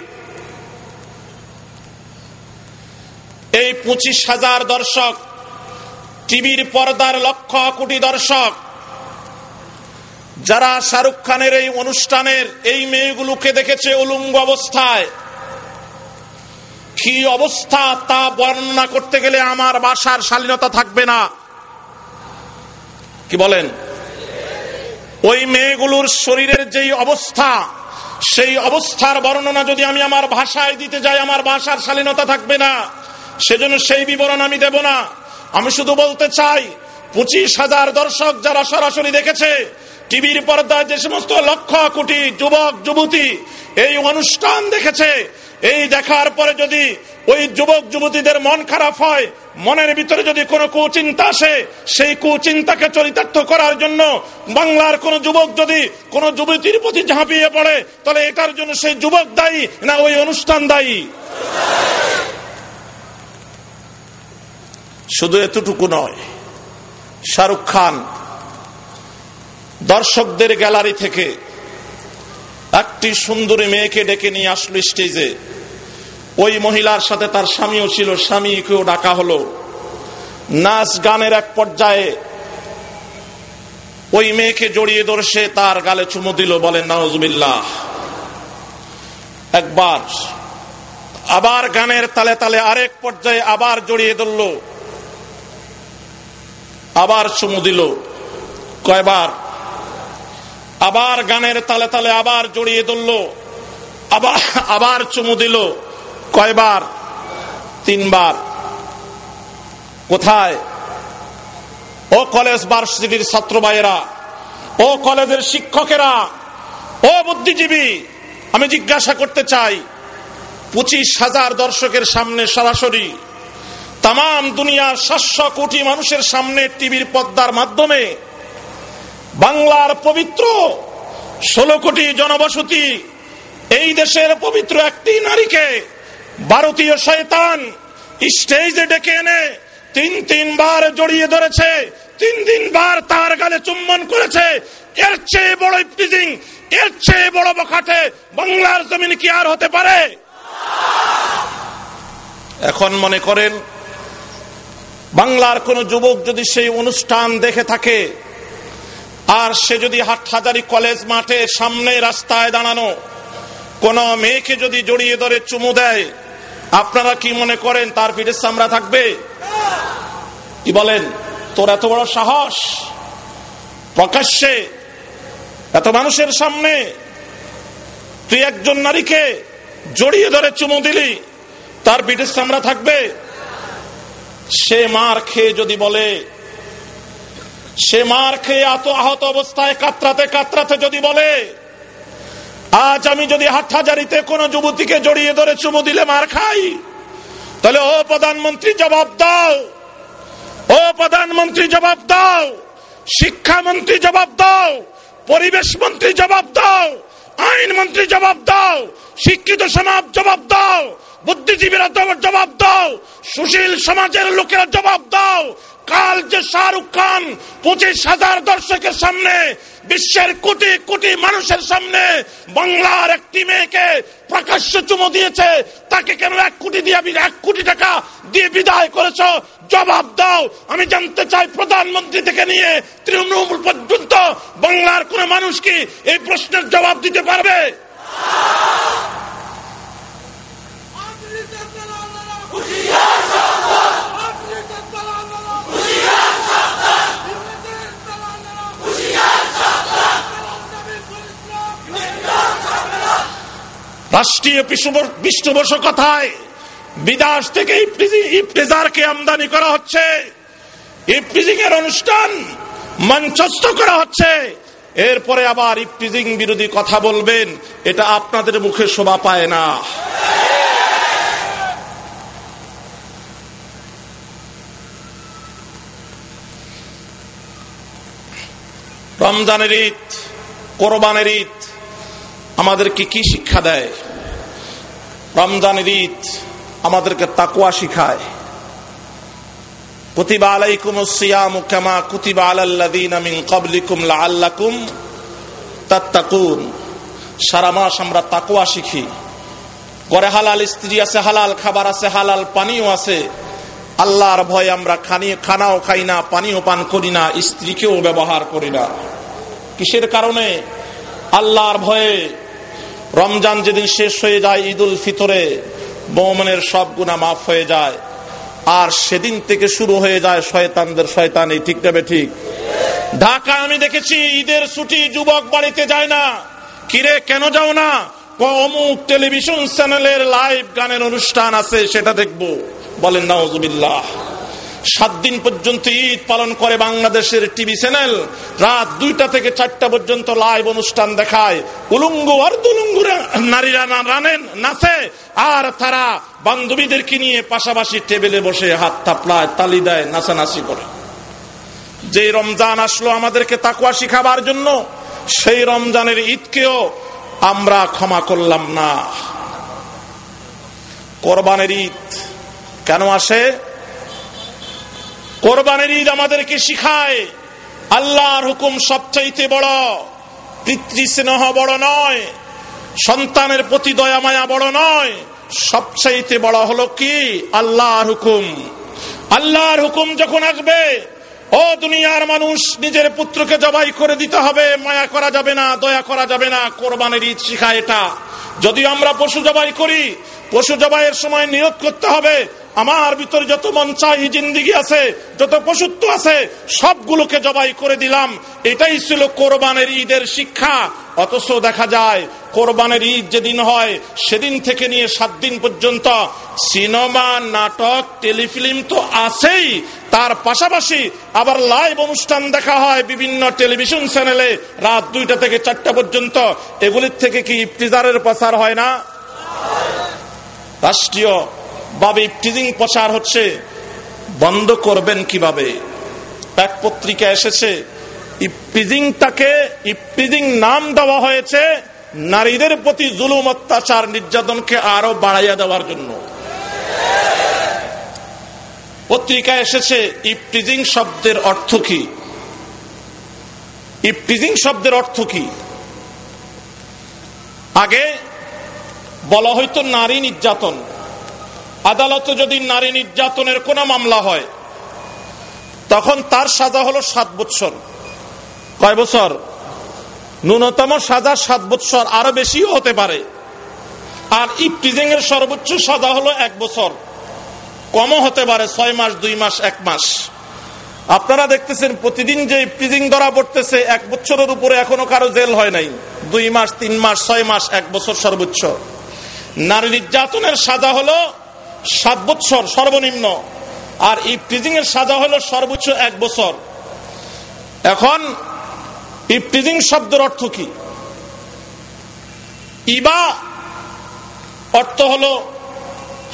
এই পঁচিশ হাজার দর্শক টিভির পর্দার লক্ষ কোটি দর্শক, যারা শাহরুখ খানের এই অনুষ্ঠানের এই মেয়েগুলোকে দেখেছে উলুঙ্গ অবস্থায়, কি অবস্থা তা বর্ণনা করতে গেলে আমার বাসার শালীনতা থাকবে না। কি বলেন? ওই মেয়েগুলোর শরীরের যেই অবস্থা সেই অবস্থার বর্ণনা যদি আমি আমার ভাষায় দিতে যাই, আমার ভাষার শালীনতা থাকবে না। সেজন্য সেই বিবরণ আমি দেব না। আমি শুধু বলতে চাই, পঁচিশ হাজার দর্শক যারা সরাসরি দেখেছে, টিভির পর্দায় যে সমস্ত লক্ষ কোটি যুবক, যুবতী এই অনুষ্ঠান দেখেছে এই দেখার পরে যদি ওই যুবক যুবতীদের মন খারাপ হয়, মনের ভিতরে যদি কোনো কুচিন্তা আসে, সেই কুচিন্তাকে চরিতার্থ করার জন্য বাংলার কোন যুবক যদি কোন যুবতীর প্রতি ঝাঁপিয়ে পড়ে, তাহলে এটার জন্য সেই যুবক দায়ী না ওই অনুষ্ঠান দায়ী? শুধু এতটুকু নয়, শাহরুখ খান দর্শকদের গ্যালারি থেকে একটি সুন্দরী মেয়েকে ডেকে নিয়ে আসলো স্টেজে। ওই মহিলার সাথে তার স্বামীও ছিল, স্বামীকেও ডাকা হলো। নাচ গানের এক পর্যায়ে ওই মেয়েকে জড়িয়ে ধরে তার গালে চুমু দিল বলেন নজবিল্লাহ একবার আবার গানের তালে তালে আরেক পর্যায়ে আবার জড়িয়ে ধরল, আবার চুমু দিল। কয়বার আবার গানের তালে তালে আবার জড়িয়ে ধরল, আবার আবার চুমু দিল। কয়বার? তিনবার। কোথায়? ও কলেজ ভার্সিটির ছাত্র ভাইয়েরা ও কলেজের শিক্ষকেরা, ও বুদ্ধিজীবী, আমি জিজ্ঞাসা করতে চাই, পঁচিশ হাজার দর্শকের সামনে সরাসরি তাম দুনিয়ার সাতশো কোটি মানুষের সামনে টিভির পদ্মার মাধ্যমে, বাংলার পবিত্র ষোলো কোটি জনবসতি, এই দেশের পবিত্র একটি নারীকে ভারতীয় শয়তান স্টেজে ডেকে এনে তিন তিনবার জড়িয়ে ধরেছে, তিন তিনবার তার গালে চুম্বন করেছে। এর চেয়ে বড় ইফটিজিং এর চেয়ে বড় বখাটে বাংলার জমিন কি আর হতে পারে? এখন মনে করেন, বাংলার কোন যুবক যদি সেই অনুষ্ঠান দেখে থাকে, আর সে যদি হাটহাজারি কলেজ মাঠে সামনে রাস্তায় দাঁড়ানো, কোন মেয়েকে যদি জড়িয়ে ধরে চুমু দেয় আপনারা কি মনে করেন তার পিঠের সামরা থাকবে? কি বলেন? তোর এত বড় সাহস? প্রকাশ্যে? এত মানুষের সামনে? তুই একজন নারীকে জড়িয়ে ধরে চুমু দিলি, তার পিঠের সামরা থাকবে? সে মার খেয়ে যদি বলে, সে মার খেয়ে এত আহত অবস্থায় কাতরাতে কাতরাতে যদি বলে আজ আমি যদি হাটহাজারিতে কোন যুবতীকে জড়িয়ে ধরে চুমু দিলে মার খাই, তাহলে ও প্রধানমন্ত্রী জবাব দাও। ও প্রধানমন্ত্রী জবাব দাও। শিক্ষামন্ত্রী জবাব দাও। পরিবেশ মন্ত্রী জবাব দাও। আইন মন্ত্রী জবাব দাও। শিক্ষিত সমাজ জবাব দাও। বুদ্ধিজীবীরা জবাব দাও। সুশীল সমাজের লোকেরা জবাব দাও। কাল যে শাহরুখ খান পঁচিশ হাজার দর্শকের সামনে, বিশ্বের কোটি কোটি মানুষের সামনে বাংলার একটি মেয়েকে প্রকাশ্য চুমো দিয়েছে, তাকে কেন এক কোটি দিয়ে এক কোটি টাকা দিয়ে বিদায় করেছ? জবাব দাও। আমি জানতে চাই প্রধানমন্ত্রী থেকে নিয়ে তৃণমূল পর্যন্ত বাংলার কোন মানুষ কি এই প্রশ্নের জবাব দিতে পারবে? রাষ্ট্রীয় পৃষ্ঠপোষকতায় বিদেশ থেকে ইফতেজারকে আমদানি করা হচ্ছে। ইফটিজিং অনুষ্ঠান মঞ্চস্থ করা হচ্ছে। এরপরে আবার ইফটিজিং বিরোধী কথা বলবেন, এটা আপনাদের মুখে শোভা পায় না। রমজানের ঈদ, কোরবানের ঈদ আমাদেরকে কি শিক্ষা দেয়? রমজানের ঈদ আমাদেরকে তাকুয়া শিখায়। কুতিবা আলাইকুম সিয়ামু কামা কুতিবা আলাল্লাযীনা মিন ক্বাবলিকুম লাআল্লাকুম তাত্তাকুন। সারা মাস আমরা তাকুয়া শিখি। ঘরে হালাল স্ত্রী আছে, হালাল খাবার আছে, হালাল পানিও আছে। আল্লাহর ভয় আমরা খানি খানাও খাই না পানিও পান করি না, স্ত্রীকেও ব্যবহার করি না। কিসের কারণে? আল্লাহর ভয়ে রমজান যেদিন শেষ হয়ে যায়, ঈদুল ফিতরে, মোমনের সব গুণা মাফ হয়ে যায়। আর সেদিন থেকে শুরু হয়ে যায় শয়তানদের শয়তান, ঠিক নেবে ঠিক ঢাকা আমি দেখেছি, ঈদের ছুটি যুবক বাড়িতে যায় না। কিরে, কেন যাও না? অমুক টেলিভিশন চ্যানেলের লাইভ গানের অনুষ্ঠান আছে, সেটা দেখব। বলেন, নাউজুবিল্লাহ। সাত দিন পর্যন্ত ঈদ পালন করে বাংলাদেশের টিভি চ্যানেল। রাত দুইটা থেকে চারটা পর্যন্ত লাইভ অনুষ্ঠান দেখায়। উলুঙ্গু আর দুলুঙ্গু নারীরা রানেন, নাচে। আর তারা বান্ধবীদেরকে নিয়ে পাশাপাশি টেবিলে বসে হাত থাপলায় তালি দেয়, নাচানাচি করে। যে রমজান আসলো আমাদেরকে তাকুয়া শিখাবার জন্য, সেই রমজানের ঈদকেও আমরা ক্ষমা করলাম না। কোরবানের ঈদ কেন আসে? কোরবানের ঈদ আমাদেরকে শিখায়। আল্লাহর হুকুম সবচাইতে বড়। পিতৃ স্নেহ বড় নয়। সন্তানের প্রতি দয়া মায়া বড় নয়। সবচাইতে বড় হলো কি? আল্লাহর হুকুম। আল্লাহর হুকুম যখন আসবে ও দুনিয়ার মানুষ, নিজের পুত্রকে জবাই করে দিতে হবে, মায়া করা যাবে না, দয়া করা যাবে না, কোরবানের ঈদ শিখায় এটা। যদি আমরা পশু জবাই করি, পশু জবাইয়ের সময় নিয়োগ করতে হবে, আমার ভিতরে যত মন চাই জিন্দিগি আছে, যত পশুত্ব আছে, সবগুলোকে জবাই করে দিলাম। এটাই ছিল কোরবানের ঈদের শিক্ষা। অথচ দেখা যায়, কোরবানের ঈদ যেদিন হয়, সেদিন থেকে নিয়ে সাত দিন পর্যন্ত সিনেমা, নাটক, টেলিফিল্ম তো আছেই। তার পাশাপাশি আবার লাইভ অনুষ্ঠান দেখা হয় বিভিন্ন টেলিভিশন চ্যানেলে রাত দুইটা থেকে চারটা পর্যন্ত। এগুলির থেকে কি ইফতিজারের প্রচার হয় না? রাষ্ট্রীয় ভাবে ইফটিজিং প্রচার হচ্ছে, বন্ধ করবেন কীভাবে? এক পত্রিকা এসেছে, ইফতিজিংটাকে ইফতিজিং নাম দেওয়া হয়েছে নারীদের প্রতি জুলুম অত্যাচার নির্যাতনকে আরও বাড়াইয়া দেওয়ার জন্য। পত্রিকা এসেছে ইফটিজিং শব্দের অর্থ কি? ইফটিজিং শব্দের অর্থ কি? আগে বলা হয়তো নারী নির্যাতন। আদালতে যদি নারী নির্যাতনের কোন মামলা হয়, তখন তার সাজা হলো সাত বৎসর। কয় বছর? ন্যূনতম সাজা সাত বৎসর, আরও বেশিও হতে পারে। আর ইফটিজিং এর সর্বোচ্চ সাজা হলো এক বছর। কমও হতে পারে, ছয় মাস, দুই মাস, এক মাস। আপনারা দেখতেছেন, প্রতিদিন যে ইফটিজিং ধরা পড়তেছে, এক বছরের উপরে এখনও কারও জেল হয় নাই। দুই মাস, তিন মাস, ছয় মাস, এক বছর সর্বোচ্চ। নারী নির্যাতনের সাজা হলো সাত বছর, সর্বনিম্ন। আর ইফটিজিং এর সাজা হলো সর্বোচ্চ এক বছর। এখন ইফটিজিং শব্দের অর্থ কি? ইবা অর্থ হলো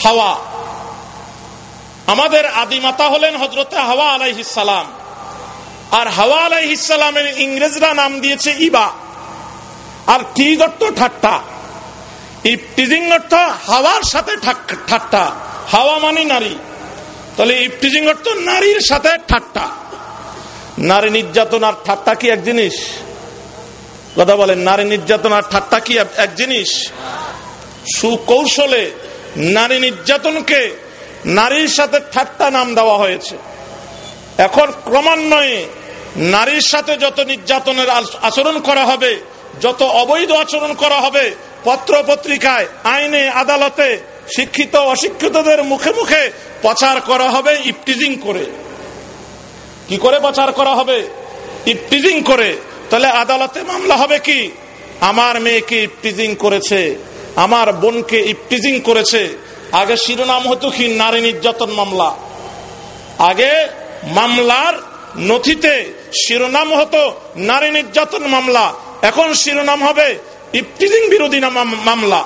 হাওয়া। আমাদের আদিমাতা হলেন হজরতে হাওয়া আলাইহিসালাম আর হাওয়া আলাইহিসালামের ইংরেজরা নাম দিয়েছে ইবা। আর টিজ অর্থ ঠাট্টা। ইফটিজিং অর্থ হাওয়ার সাথে ঠাট্টা। হাওয়া মানে নারী। তাহলে ইফটিজিং অর্থ নারীর সাথে ঠাট্টা। নারী নির্যাতন আর ঠাট্টা কি এক জিনিস? কথা বলেন, নারী নির্যাতন আর ঠাট্টা কি এক জিনিস? সুকৌশলে নারী নির্যাতনকে নারীর সাথে ঠাট্টা নাম দেওয়া হয়েছে। এখন ক্রমান্বয়ে নারীর সাথে যত নির্যাতনের আচরণ করা হবে, যত অবৈধ আচরণ করা হবে, পত্র পত্রিকায়, আইনে, আদালতে শিক্ষিত, অশিক্ষিতদের মুখে মুখে প্রচার করা হবে ইফটিজিং করে। কি করে প্রচার করা হবে? ইফটিজিং করে। তাহলে আদালতে মামলা হবে কি? আমার মেয়েকে ইফটিজিং করেছে, আমার বোনকে ইপটিজিং করেছে আগে শিরোনাম হতো কি? নারী নির্যাতন মামলা। আগে মামলার নথিতে শিরোনাম হতো নারী নির্যাতন মামলা। এখন শিরোনাম হবে ইফতিজিং বিরোধী মামলা।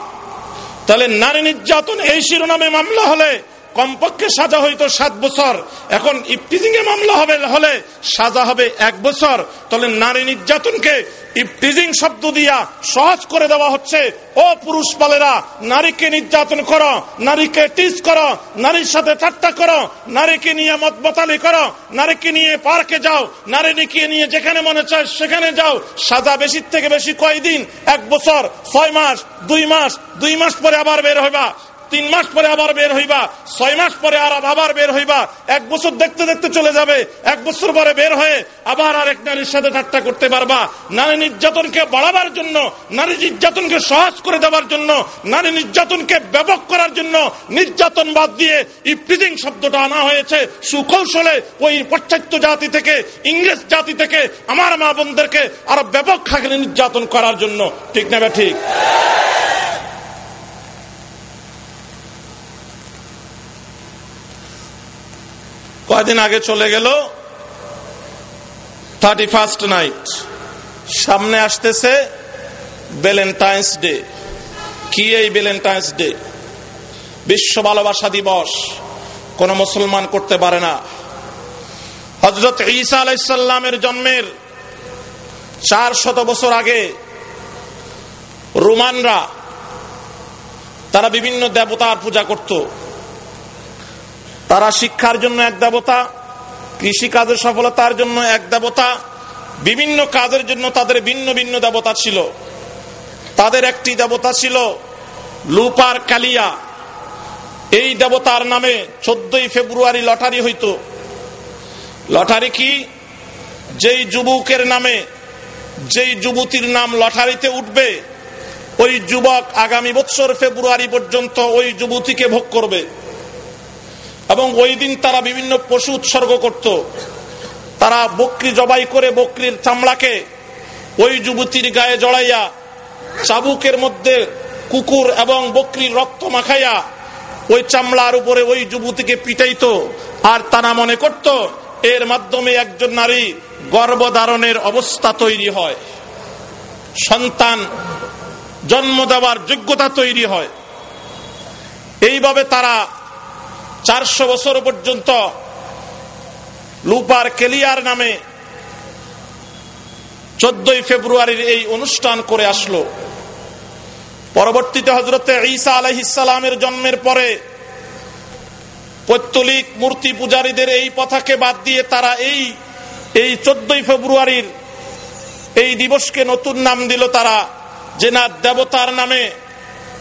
তাহলে নারী নির্যাতন এই শিরোনামে মামলা হলে কমপক্ষে সাজা হইতো সাত বছর। এখন ইফটিজিং এ মামলা হবে, হলে সাজা হবে এক বছর। তাহলে নারী নির্যাতনকে ইফটিজিং শব্দ দিয়া সহজ করে দেওয়া হচ্ছে। ও পুরুষ পালেরা, নারীকে নির্যাতন করো, নারীকে টিচ করো, নারীর সাথে ঠাট্টা করো, নারীকে নিয়ে মত বতালি করো, নারীকে নিয়ে পার্কে যাও, নারী নারীকে নিয়ে যেখানে মনে চায় সেখানে যাও। সাজা বেশি থেকে বেশি কয়দিন? এক বছর, ছয় মাস, দুই মাস দুই মাস পরে আবার বের হইবা। তিন মাস পরে আবার বের হইবা, ছয় মাস পরে আর আবার বের হইবা, এক বছর দেখতে দেখতে চলে যাবে, এক বছর পরে বের হয়ে আবার আর এক নারীর সাথে ঠাট্টা করতে পারবা। নারী নির্যাতনকে বাড়াবার জন্য, নারী নির্যাতনকে সহজ করে দেওয়ার জন্য, নারী নির্যাতনকে ব্যাপক করার জন্য নির্যাতন বাদ দিয়ে ইফ্রিজিং শব্দটা আনা হয়েছে। সুকৌশলে ওই পাশ্চাত্য জাতি থেকে, ইংরেজ জাতি থেকে, আমার মা বোনদেরকে আরও ব্যাপক খাগলে নির্যাতন করার জন্য। ঠিক না ঠিক? কয়দিন আগে চলে গেল? থার্টি ফার্স্ট নাইট সামনে আসতেছে ভ্যালেন্টাইন্স ডে কি এই ভ্যালেন্টাইন্স ডে বিশ্ব ভালোবাসা দিবস। কোন মুসলমান করতে পারে না। হজরত ঈসা আলাইসাল্লামের জন্মের চার শত বছর আগে রোমানরা তারা বিভিন্ন দেবতার পূজা করত। তারা শিক্ষার জন্য এক দেবতা, কৃষি কাজের সফলতার জন্য এক দেবতা, বিভিন্ন কাজের জন্য তাদের ভিন্ন ভিন্ন দেবতা ছিল। তাদের একটি দেবতা ছিল লুপার কালিয়া এই দেবতার নামে চোদ্দই ফেব্রুয়ারি লটারি হইত। লটারি কি? যেই যুবকের নামে, যেই যুবতীর নাম লটারিতে উঠবে, ওই যুবক আগামী বছর ফেব্রুয়ারি পর্যন্ত ওই যুবতীকে ভোগ করবে। এবং ওই দিন তারা বিভিন্ন পশু উৎসর্গ করত। তারা বকরি জবাই করে বকরির চামড়াকে ওই যুবতীর গায়ে জড়াইয়া চাবুকের মধ্যে কুকুর এবং বকরির রক্ত মাখাইয়া ওই চামড়ার উপরে ওই যুবতীকে পিটাইত। আর তারা মনে করত, এর মাধ্যমে একজন নারী গর্ভধারণের অবস্থা তৈরি হয়। সন্তান জন্ম দেওয়ার যোগ্যতা তৈরি হয়। এইভাবে তারা চারশো বছর পর্যন্ত লুপার কেলিয়ার নামে চোদ্দই ফেব্রুয়ারির এই অনুষ্ঠান করে আসলো। পরবর্তীতে হজরতে ঈসা আলহিসালামের জন্মের পরে পৈত্তলিক মূর্তি পূজারীদের এই পথাকে বাদ দিয়ে তারা এই এই চোদ্দই ফেব্রুয়ারির এই দিবসকে নতুন নাম দিল তারা। যে না দেবতার নামে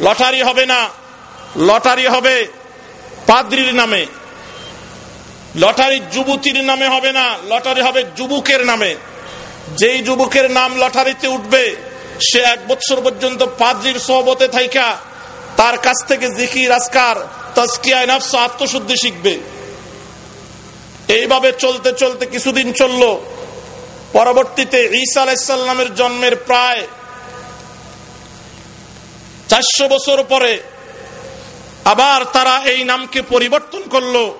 লটারি হবে না, লটারি হবে। পাদ্রির নামে। লটারি যুবতীর নামে হবে না, লটারি হবে যুবকের নামে। যেই যুবকের নাম লটারিতে উঠবে, সে এক বছর পর্যন্ত পাদ্রির সহবতে থাইকা, তার কাছ থেকে জিকির, আজকার তস্কিয়ায় নফস, আত্মশুদ্ধি শিখবে। এইভাবে চলতে চলতে কিছুদিন চলল। পরবর্তীতে ঈসা আলাইসাল্লামের জন্মের প্রায় চারশো বছর পরে আবার তারা এই নামকে পরিবর্তন করল।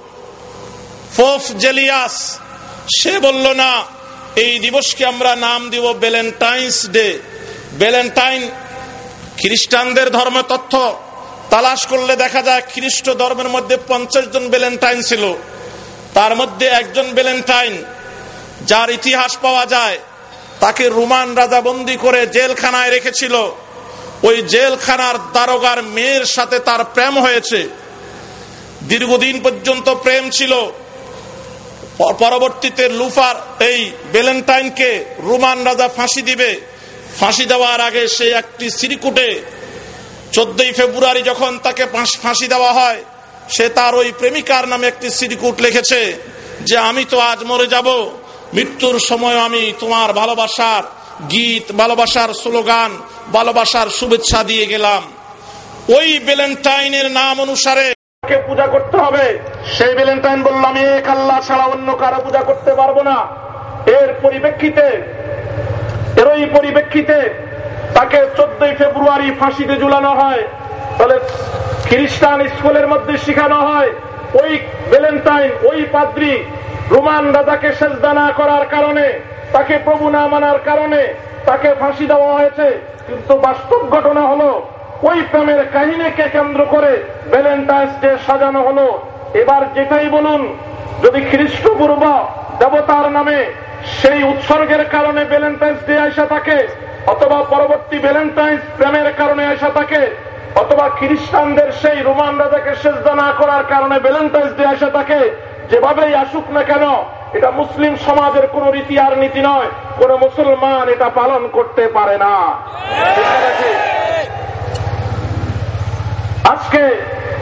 ফোফ জেলিয়াস, সে বলল, না, এই দিবসকে আমরা নাম দিব ভ্যালেন্টাইন্স ডে। ভ্যালেন্টাইন খ্রিস্টানদের ধর্ম তথ্য। তালাশ করলে দেখা যায় খ্রিস্ট ধর্মের মধ্যে পঞ্চাশ জন ভ্যালেন্টাইন ছিল। তার মধ্যে একজন ভ্যালেন্টাইন, যার ইতিহাস পাওয়া যায়, তাকে রুমান রাজা বন্দি করে জেলখানায় রেখেছিল। ওই জেলখানার দারোগার মেয়ের সাথে তার প্রেম হয়েছে। দীর্ঘদিন পর্যন্ত প্রেম ছিল। পরবর্তীতে লুফার এই ভ্যালেন্টাইনকে রোমান রাজা ফাঁসি দিবে। ফাঁসি দেওয়ার আগে সে একটি সিরিকুটে চোদ্দই ফেব্রুয়ারি যখন তাকে ফাঁসি দেওয়া হয়, সে তার ওই প্রেমিকার নামে একটি সিরিকুট লিখেছে যে, আমি তো আজ মরে যাব। মৃত্যুর সময় আমি তোমার ভালোবাসার গীত, ভালোবাসার স্লোগান, ভালোবাসার শুভেচ্ছা দিয়ে গেলাম। ওই ভ্যালেন্টাইনের নাম অনুসারে পূজা করতে হবে? সেই ভ্যালেন্টাইন বললাম, এক আল্লাহ ছাড়া অন্য কারও পূজা করতে পারব না। এর পরিপ্রেক্ষিতে, এর ওই পরিপ্রেক্ষিতে তাকে চোদ্দই ফেব্রুয়ারি ফাঁসিতে ঝুলানো হয়। তাহলে খ্রিস্টান স্কুলের মধ্যে শেখানো হয়, ওই ভ্যালেন্টাইন, ওই পাদ্রি রোমান রাজাকে সেজদা না করার কারণে তাকে প্রভু না মানার কারণে তাকে ফাঁসি দেওয়া হয়েছে। কিন্তু বাস্তব ঘটনা হলো, ওই প্রেমের কাহিনীকে কেন্দ্র করে ভ্যালেন্টাইন্স ডে সাজানো হলো। এবার যেটাই বলুন, যদি খ্রিস্টপূর্ব দেবতার নামে সেই উৎসর্গের কারণে ভ্যালেন্টাইন্স ডে আসা থাকে, অথবা পরবর্তী ভ্যালেন্টাইন্স প্রেমের কারণে আসা থাকে, অথবা খ্রিস্টানদের সেই রোমান রাজাকে সেজদা না করার কারণে ভ্যালেন্টাইন্স ডে আসা থাকে, যেভাবেই আসুক না কেন এটা মুসলিম সমাজের কোন রীতি আর নীতি নয়। কোন মুসলমান এটা পালন করতে পারে না। আজকে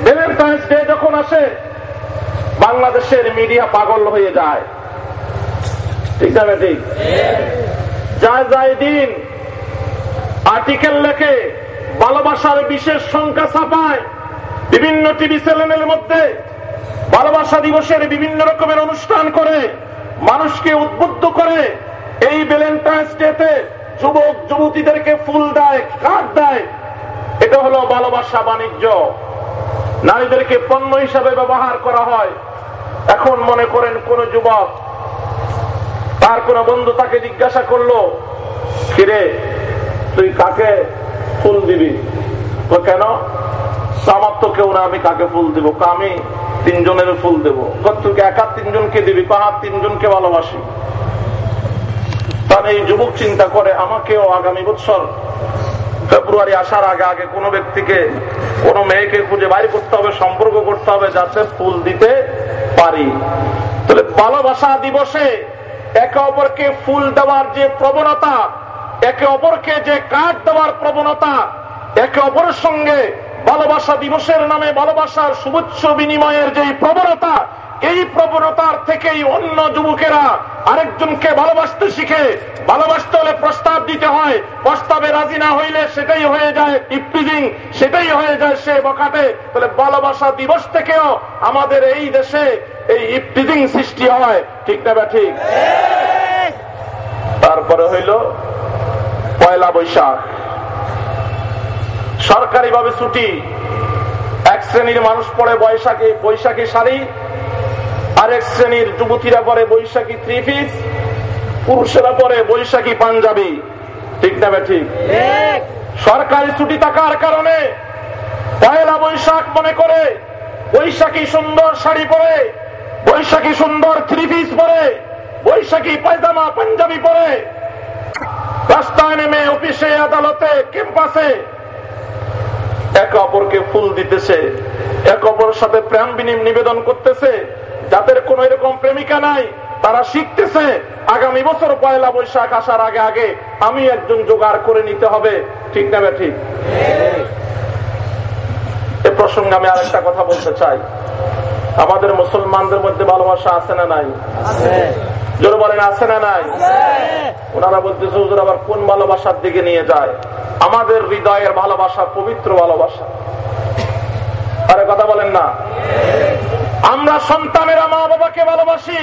ভ্যালেন্টাইন্স ডে যখন আসে, বাংলাদেশের মিডিয়া পাগল হয়ে যায়। ঠিক না ঠিক? যায় যায় দিন, আর্টিকেল লেখে ভালোবাসার বিশেষ সংখ্যা ছাপায়। বিভিন্ন টিভি চ্যানেলের মধ্যে ভালোবাসা দিবসের বিভিন্ন রকমের অনুষ্ঠান করে, মানুষকে উদ্বুদ্ধ করে, এই ভ্যালেন্টাইন্স ডেতে যুবক, যুবতীদেরকে ফুল দেয় কার্ড দেয়। এটা হলো ভালোবাসা বাণিজ্য। নারীদেরকে পণ্য হিসাবে ব্যবহার করা হয়। এখন মনে করেন কোন যুবক তার কোন বন্ধু তাকে জিজ্ঞাসা করল, কিরে, তুই কাকে ফুল দিবি? তো কেন? আমার তো কেউ না, আমি কাকে ফুল দিব? আমি তিনজনের ফুল দেব। একা তিনজনকে দিবি? কাহার তিনজনকে ভালোবাসি? তাহলে এই যুবক চিন্তা করে, আমাকেও আগামী বছর ফেব্রুয়ারি আসার আগে আগে কোনো ব্যক্তিকে, কোন মেয়েকে খুঁজে বাইর করতে হবে, সম্পর্ক করতে হবে, যাতে ফুল দিতে পারি। তাহলে ভালোবাসা দিবসে একে অপরকে ফুল দেওয়ার যে প্রবণতা, একে অপরকে যে কাঠ দেওয়ার প্রবণতা, একে অপরের সঙ্গে ভালোবাসা দিবসের নামে ভালোবাসার শুভেচ্ছ বিনিময়ের যে প্রবণতা এই প্রবণতার থেকেই অন্য যুবকেরা আরেকজনকে ভালোবাসতে শিখে। ভালোবাসতে হলে প্রস্তাব দিতে হয়। প্রস্তাবে রাজি না হইলে সেটাই হয়ে যায় ইফটিজিং সেটাই হয়ে যায় সে বকাটে তাহলে ভালোবাসা দিবস থেকেও আমাদের এই দেশে এই ইফটিজিং সৃষ্টি হয়। ঠিক না বা ঠিক। তারপরে হইল পয়লা বৈশাখ। সরকারিভাবে ছুটি। এক শ্রেণির মানুষ পড়ে বৈশাখী বৈশাখী শাড়ি আরেক শ্রেণির যুবতীরা পরে বৈশাখী থ্রি পিস পুরুষেরা পরে বৈশাখী পাঞ্জাবি। ঠিক না ঠিক? সরকারি ছুটি থাকার কারণে পয়লা বৈশাখ মনে করে বৈশাখী সুন্দর শাড়ি পরে বৈশাখী সুন্দর থ্রি পিস পরে বৈশাখী পায়জামা পাঞ্জাবি পরে। রাস্তায় নেমে অফিসে আদালতে ক্যাম্পাসে একে অপরকে ফুল দিতেছে। এক অপরের সাথে প্রেম বিনিম নিবেদন করতেছে। যাদের কোন এরকম প্রেমিকা নাই, তারা শিখতেছে, আগামী বছর পয়লা বৈশাখ আসার আগে আগে আমি একজন জোগাড় করে নিতে হবে। ঠিক না ঠিক এ প্রসঙ্গে আমি আরেকটা কথা বলতে চাই। আমাদের মুসলমানদের মধ্যে ভালোবাসা আছে না নাই? জোর বলেন আছে না নাই? ওনারা বলতেছে হুজুর আবার কোন ভালোবাসার দিকে নিয়ে যায়? আমাদের হৃদয়ের ভালোবাসা পবিত্র ভালোবাসা। আরে কথা বলেন না। আমরা সন্তানেরা মা বাবাকে ভালোবাসি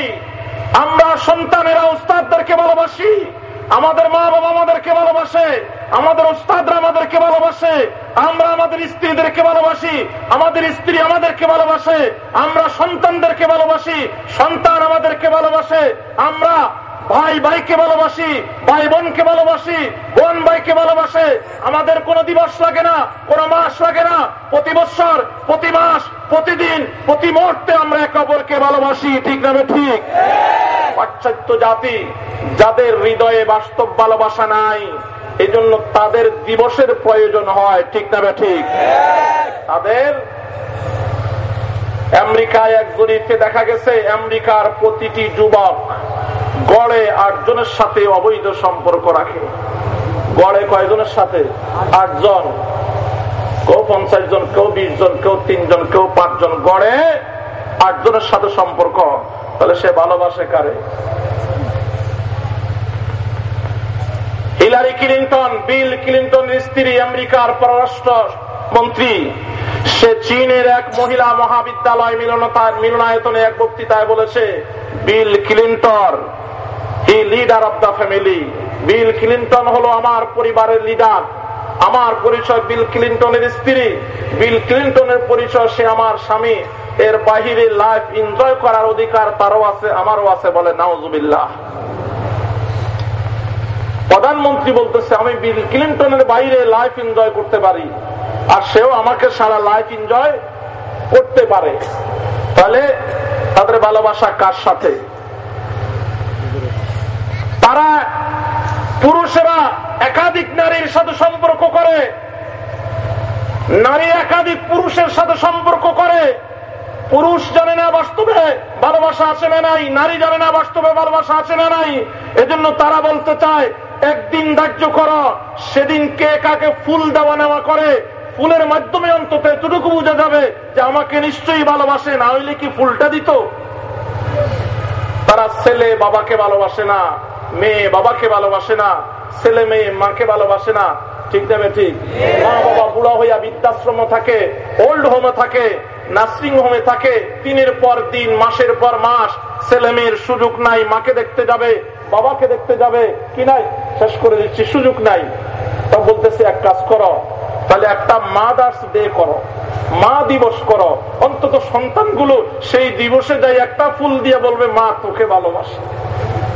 আমরা সন্তানেরা উস্তাদদেরকে ভালোবাসি আমাদের মা বাবা আমাদেরকে ভালোবাসে। আমাদের উস্তাদরা আমাদেরকে ভালোবাসে, আমরা আমাদের স্ত্রীদেরকে ভালোবাসি, আমাদের স্ত্রী আমাদেরকে ভালোবাসে, আমরা সন্তানদেরকে ভালোবাসি, সন্তান আমাদেরকে ভালোবাসে, আমরা ভাই ভাইকে ভালোবাসি, ভাই বোনকে ভালোবাসি, বোন ভাইকে ভালোবাসে। আমাদের কোনো দিবস লাগে না, কোনো মাস লাগে না, প্রতি বছর, প্রতি মাস, প্রতিদিন, প্রতি মুহূর্তে আমরা একে অপরকে ভালোবাসি, ঠিক না ঠিক পাশ্চাত্য জাতি যাদের হৃদয়ে বাস্তব ভালোবাসা নাই এই জন্য তাদের দিবসের প্রয়োজন হয়, ঠিক না ঠিক? তাদের আমেরিকায় এক গরিবকে দেখা গেছে, আমেরিকার প্রতিটি যুবক গড়ে আটজনের সাথে অবৈধ সম্পর্ক রাখে। গড়ে কয়জনের সাথে? আটজন। কেউ পঞ্চাশ জন, কেউ বিশ জন, কেউ তিনজন কেউ পাঁচজন গড়ে আটজনের সাথে সম্পর্ক। তাহলে সে ভালোবাসে কারে? হিলারি ক্লিন্টন, বিল ক্লিন্টনের স্ত্রী, আমেরিকার পররাষ্ট্র মন্ত্রী সে চীনের এক মহিলা মহাবিদ্যালয় মিলনায়তনে এক বক্তৃতায় বলেছে, Bill Clinton, he leader of the family. Bill Clinton হলো আমার পরিবারের লিডার। আমার পরিচয় বিল ক্লিন্টনের স্ত্রী। বিল ক্লিন্টনের পরিচয় সে আমার স্বামী। এর বাহিরে লাইফ এনজয় করার অধিকার তারও আছে, আমারও আছে বলে নাওজুবিল্লাহ প্রধানমন্ত্রী বলতেছে, আমি বিল ক্লিন্টনের বাইরে লাইফ এনজয় করতে পারি, আর সেও আমাকে সারা লাইফ এনজয় করতে পারে। তাহলে তাদের ভালোবাসা কার সাথে? তারা পুরুষেরা একাধিক নারীর সাথে সম্পর্ক করে, নারী একাধিক পুরুষের সাথে সম্পর্ক করে। পুরুষ জানে না বাস্তবে ভালোবাসা আছে না নাই, নারী জানে না বাস্তবে ভালোবাসা আছে না নাই। এজন্য তারা বলতে চায় একদিন ধার্য করো, সেদিন কে কাকে ফুল দেওয়া নেওয়া করে, ফুলের মাধ্যমে অন্তত এতটুকু বোঝা যাবে যে আমাকে নিশ্চয়ই ভালোবাসে, না হইলে কি ফুলটা দিত? তারা ছেলে বাবাকে ভালোবাসে না, মেয়ে বাবাকে ভালোবাসে না, ছেলে মেয়ে মাকে ভালোবাসে না। ঠিক দেবে ঠিক মা বাবা বুড়া হইয়া বৃদ্ধাশ্রম থাকে, ওল্ড হোমে থাকে, নার্সিং হোমে থাকে দিনের পর দিন মাসের পর মাস, ছেলে মেয়ের সুযোগ নাই, মাকে দেখতে যাবে বাবাকে দেখতে যাবে কি নাই? শেষ করে দিচ্ছি, সুযোগ নাই। তা বলতেছে, এক কাজ করো, তাহলে একটা মাদার্স ডে করো। মা দিবস করো। অন্তত সন্তানগুলো সেই দিবসে যাই একটা ফুল দিয়ে বলবে, মা, তোকে ভালোবাসে।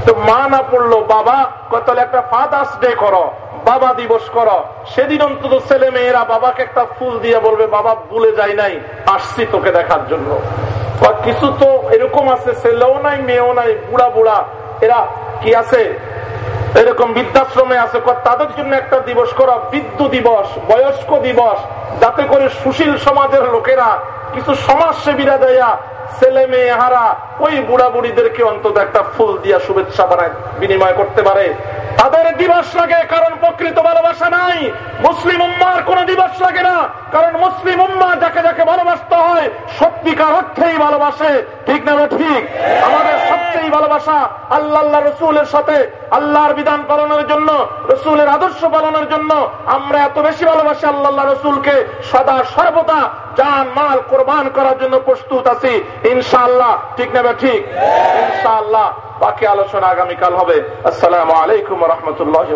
তো মা না পড়ল, বাবা তাহলে একটা ফাদার্স ডে করো, বাবা দিবস করো। সেদিন অন্তত ছেলে মেয়েরা বাবাকে একটা ফুল দিয়ে বলবে, বাবা, ভুলে যায় নাই, আসছি তোকে দেখার জন্য। কিছু তো এরকম আছে, ছেলেও নাই, মেয়েও নাই, বুড়া বুড়া, এরা কি আছে? এরকম বৃদ্ধাশ্রমে আছে তাদের জন্য একটা দিবস করা, বৃদ্ধ দিবস, বয়স্ক দিবস, যাতে করে সুশীল সমাজের লোকেরা কিছু সমাজসেবীরা দেয়া ছেলে মেয়ে হারা ওই বুড়া বুড়িদেরকে অন্তত একটা ফুল দিয়া শুভেচ্ছা বানায়, বিনিময় করতে পারে। তাদের দিবস লাগে, কারণ প্রকৃত ভালোবাসা নাই। মুসলিম উম্মার কোন দিবস লাগে না, কারণ মুসলিম উম্মা যাকে যাকে ভালোবাসতে হয়, সত্যিকার অর্থেই ভালোবাসে। ঠিক না ঠিক? আমাদের সত্যিই ভালোবাসা আল্লাহ আল্লাহ রসুলের সাথে, আল্লাহর বিধান পালনের জন্য, রসুলের আদর্শ পালনের জন্য। আমরা এত বেশি ভালোবাসি আল্লাহ রসুলকে। সদা সর্বদা জান, মাল, কোরবান করার জন্য প্রস্তুত আছি। ইনশাআল্লাহ ঠিক নেবে ঠিক? ইনশাআল্লাহ বাকি আলোচনা আগামীকাল হবে। আসসালামু আলাইকুম রহমতুল্লাহ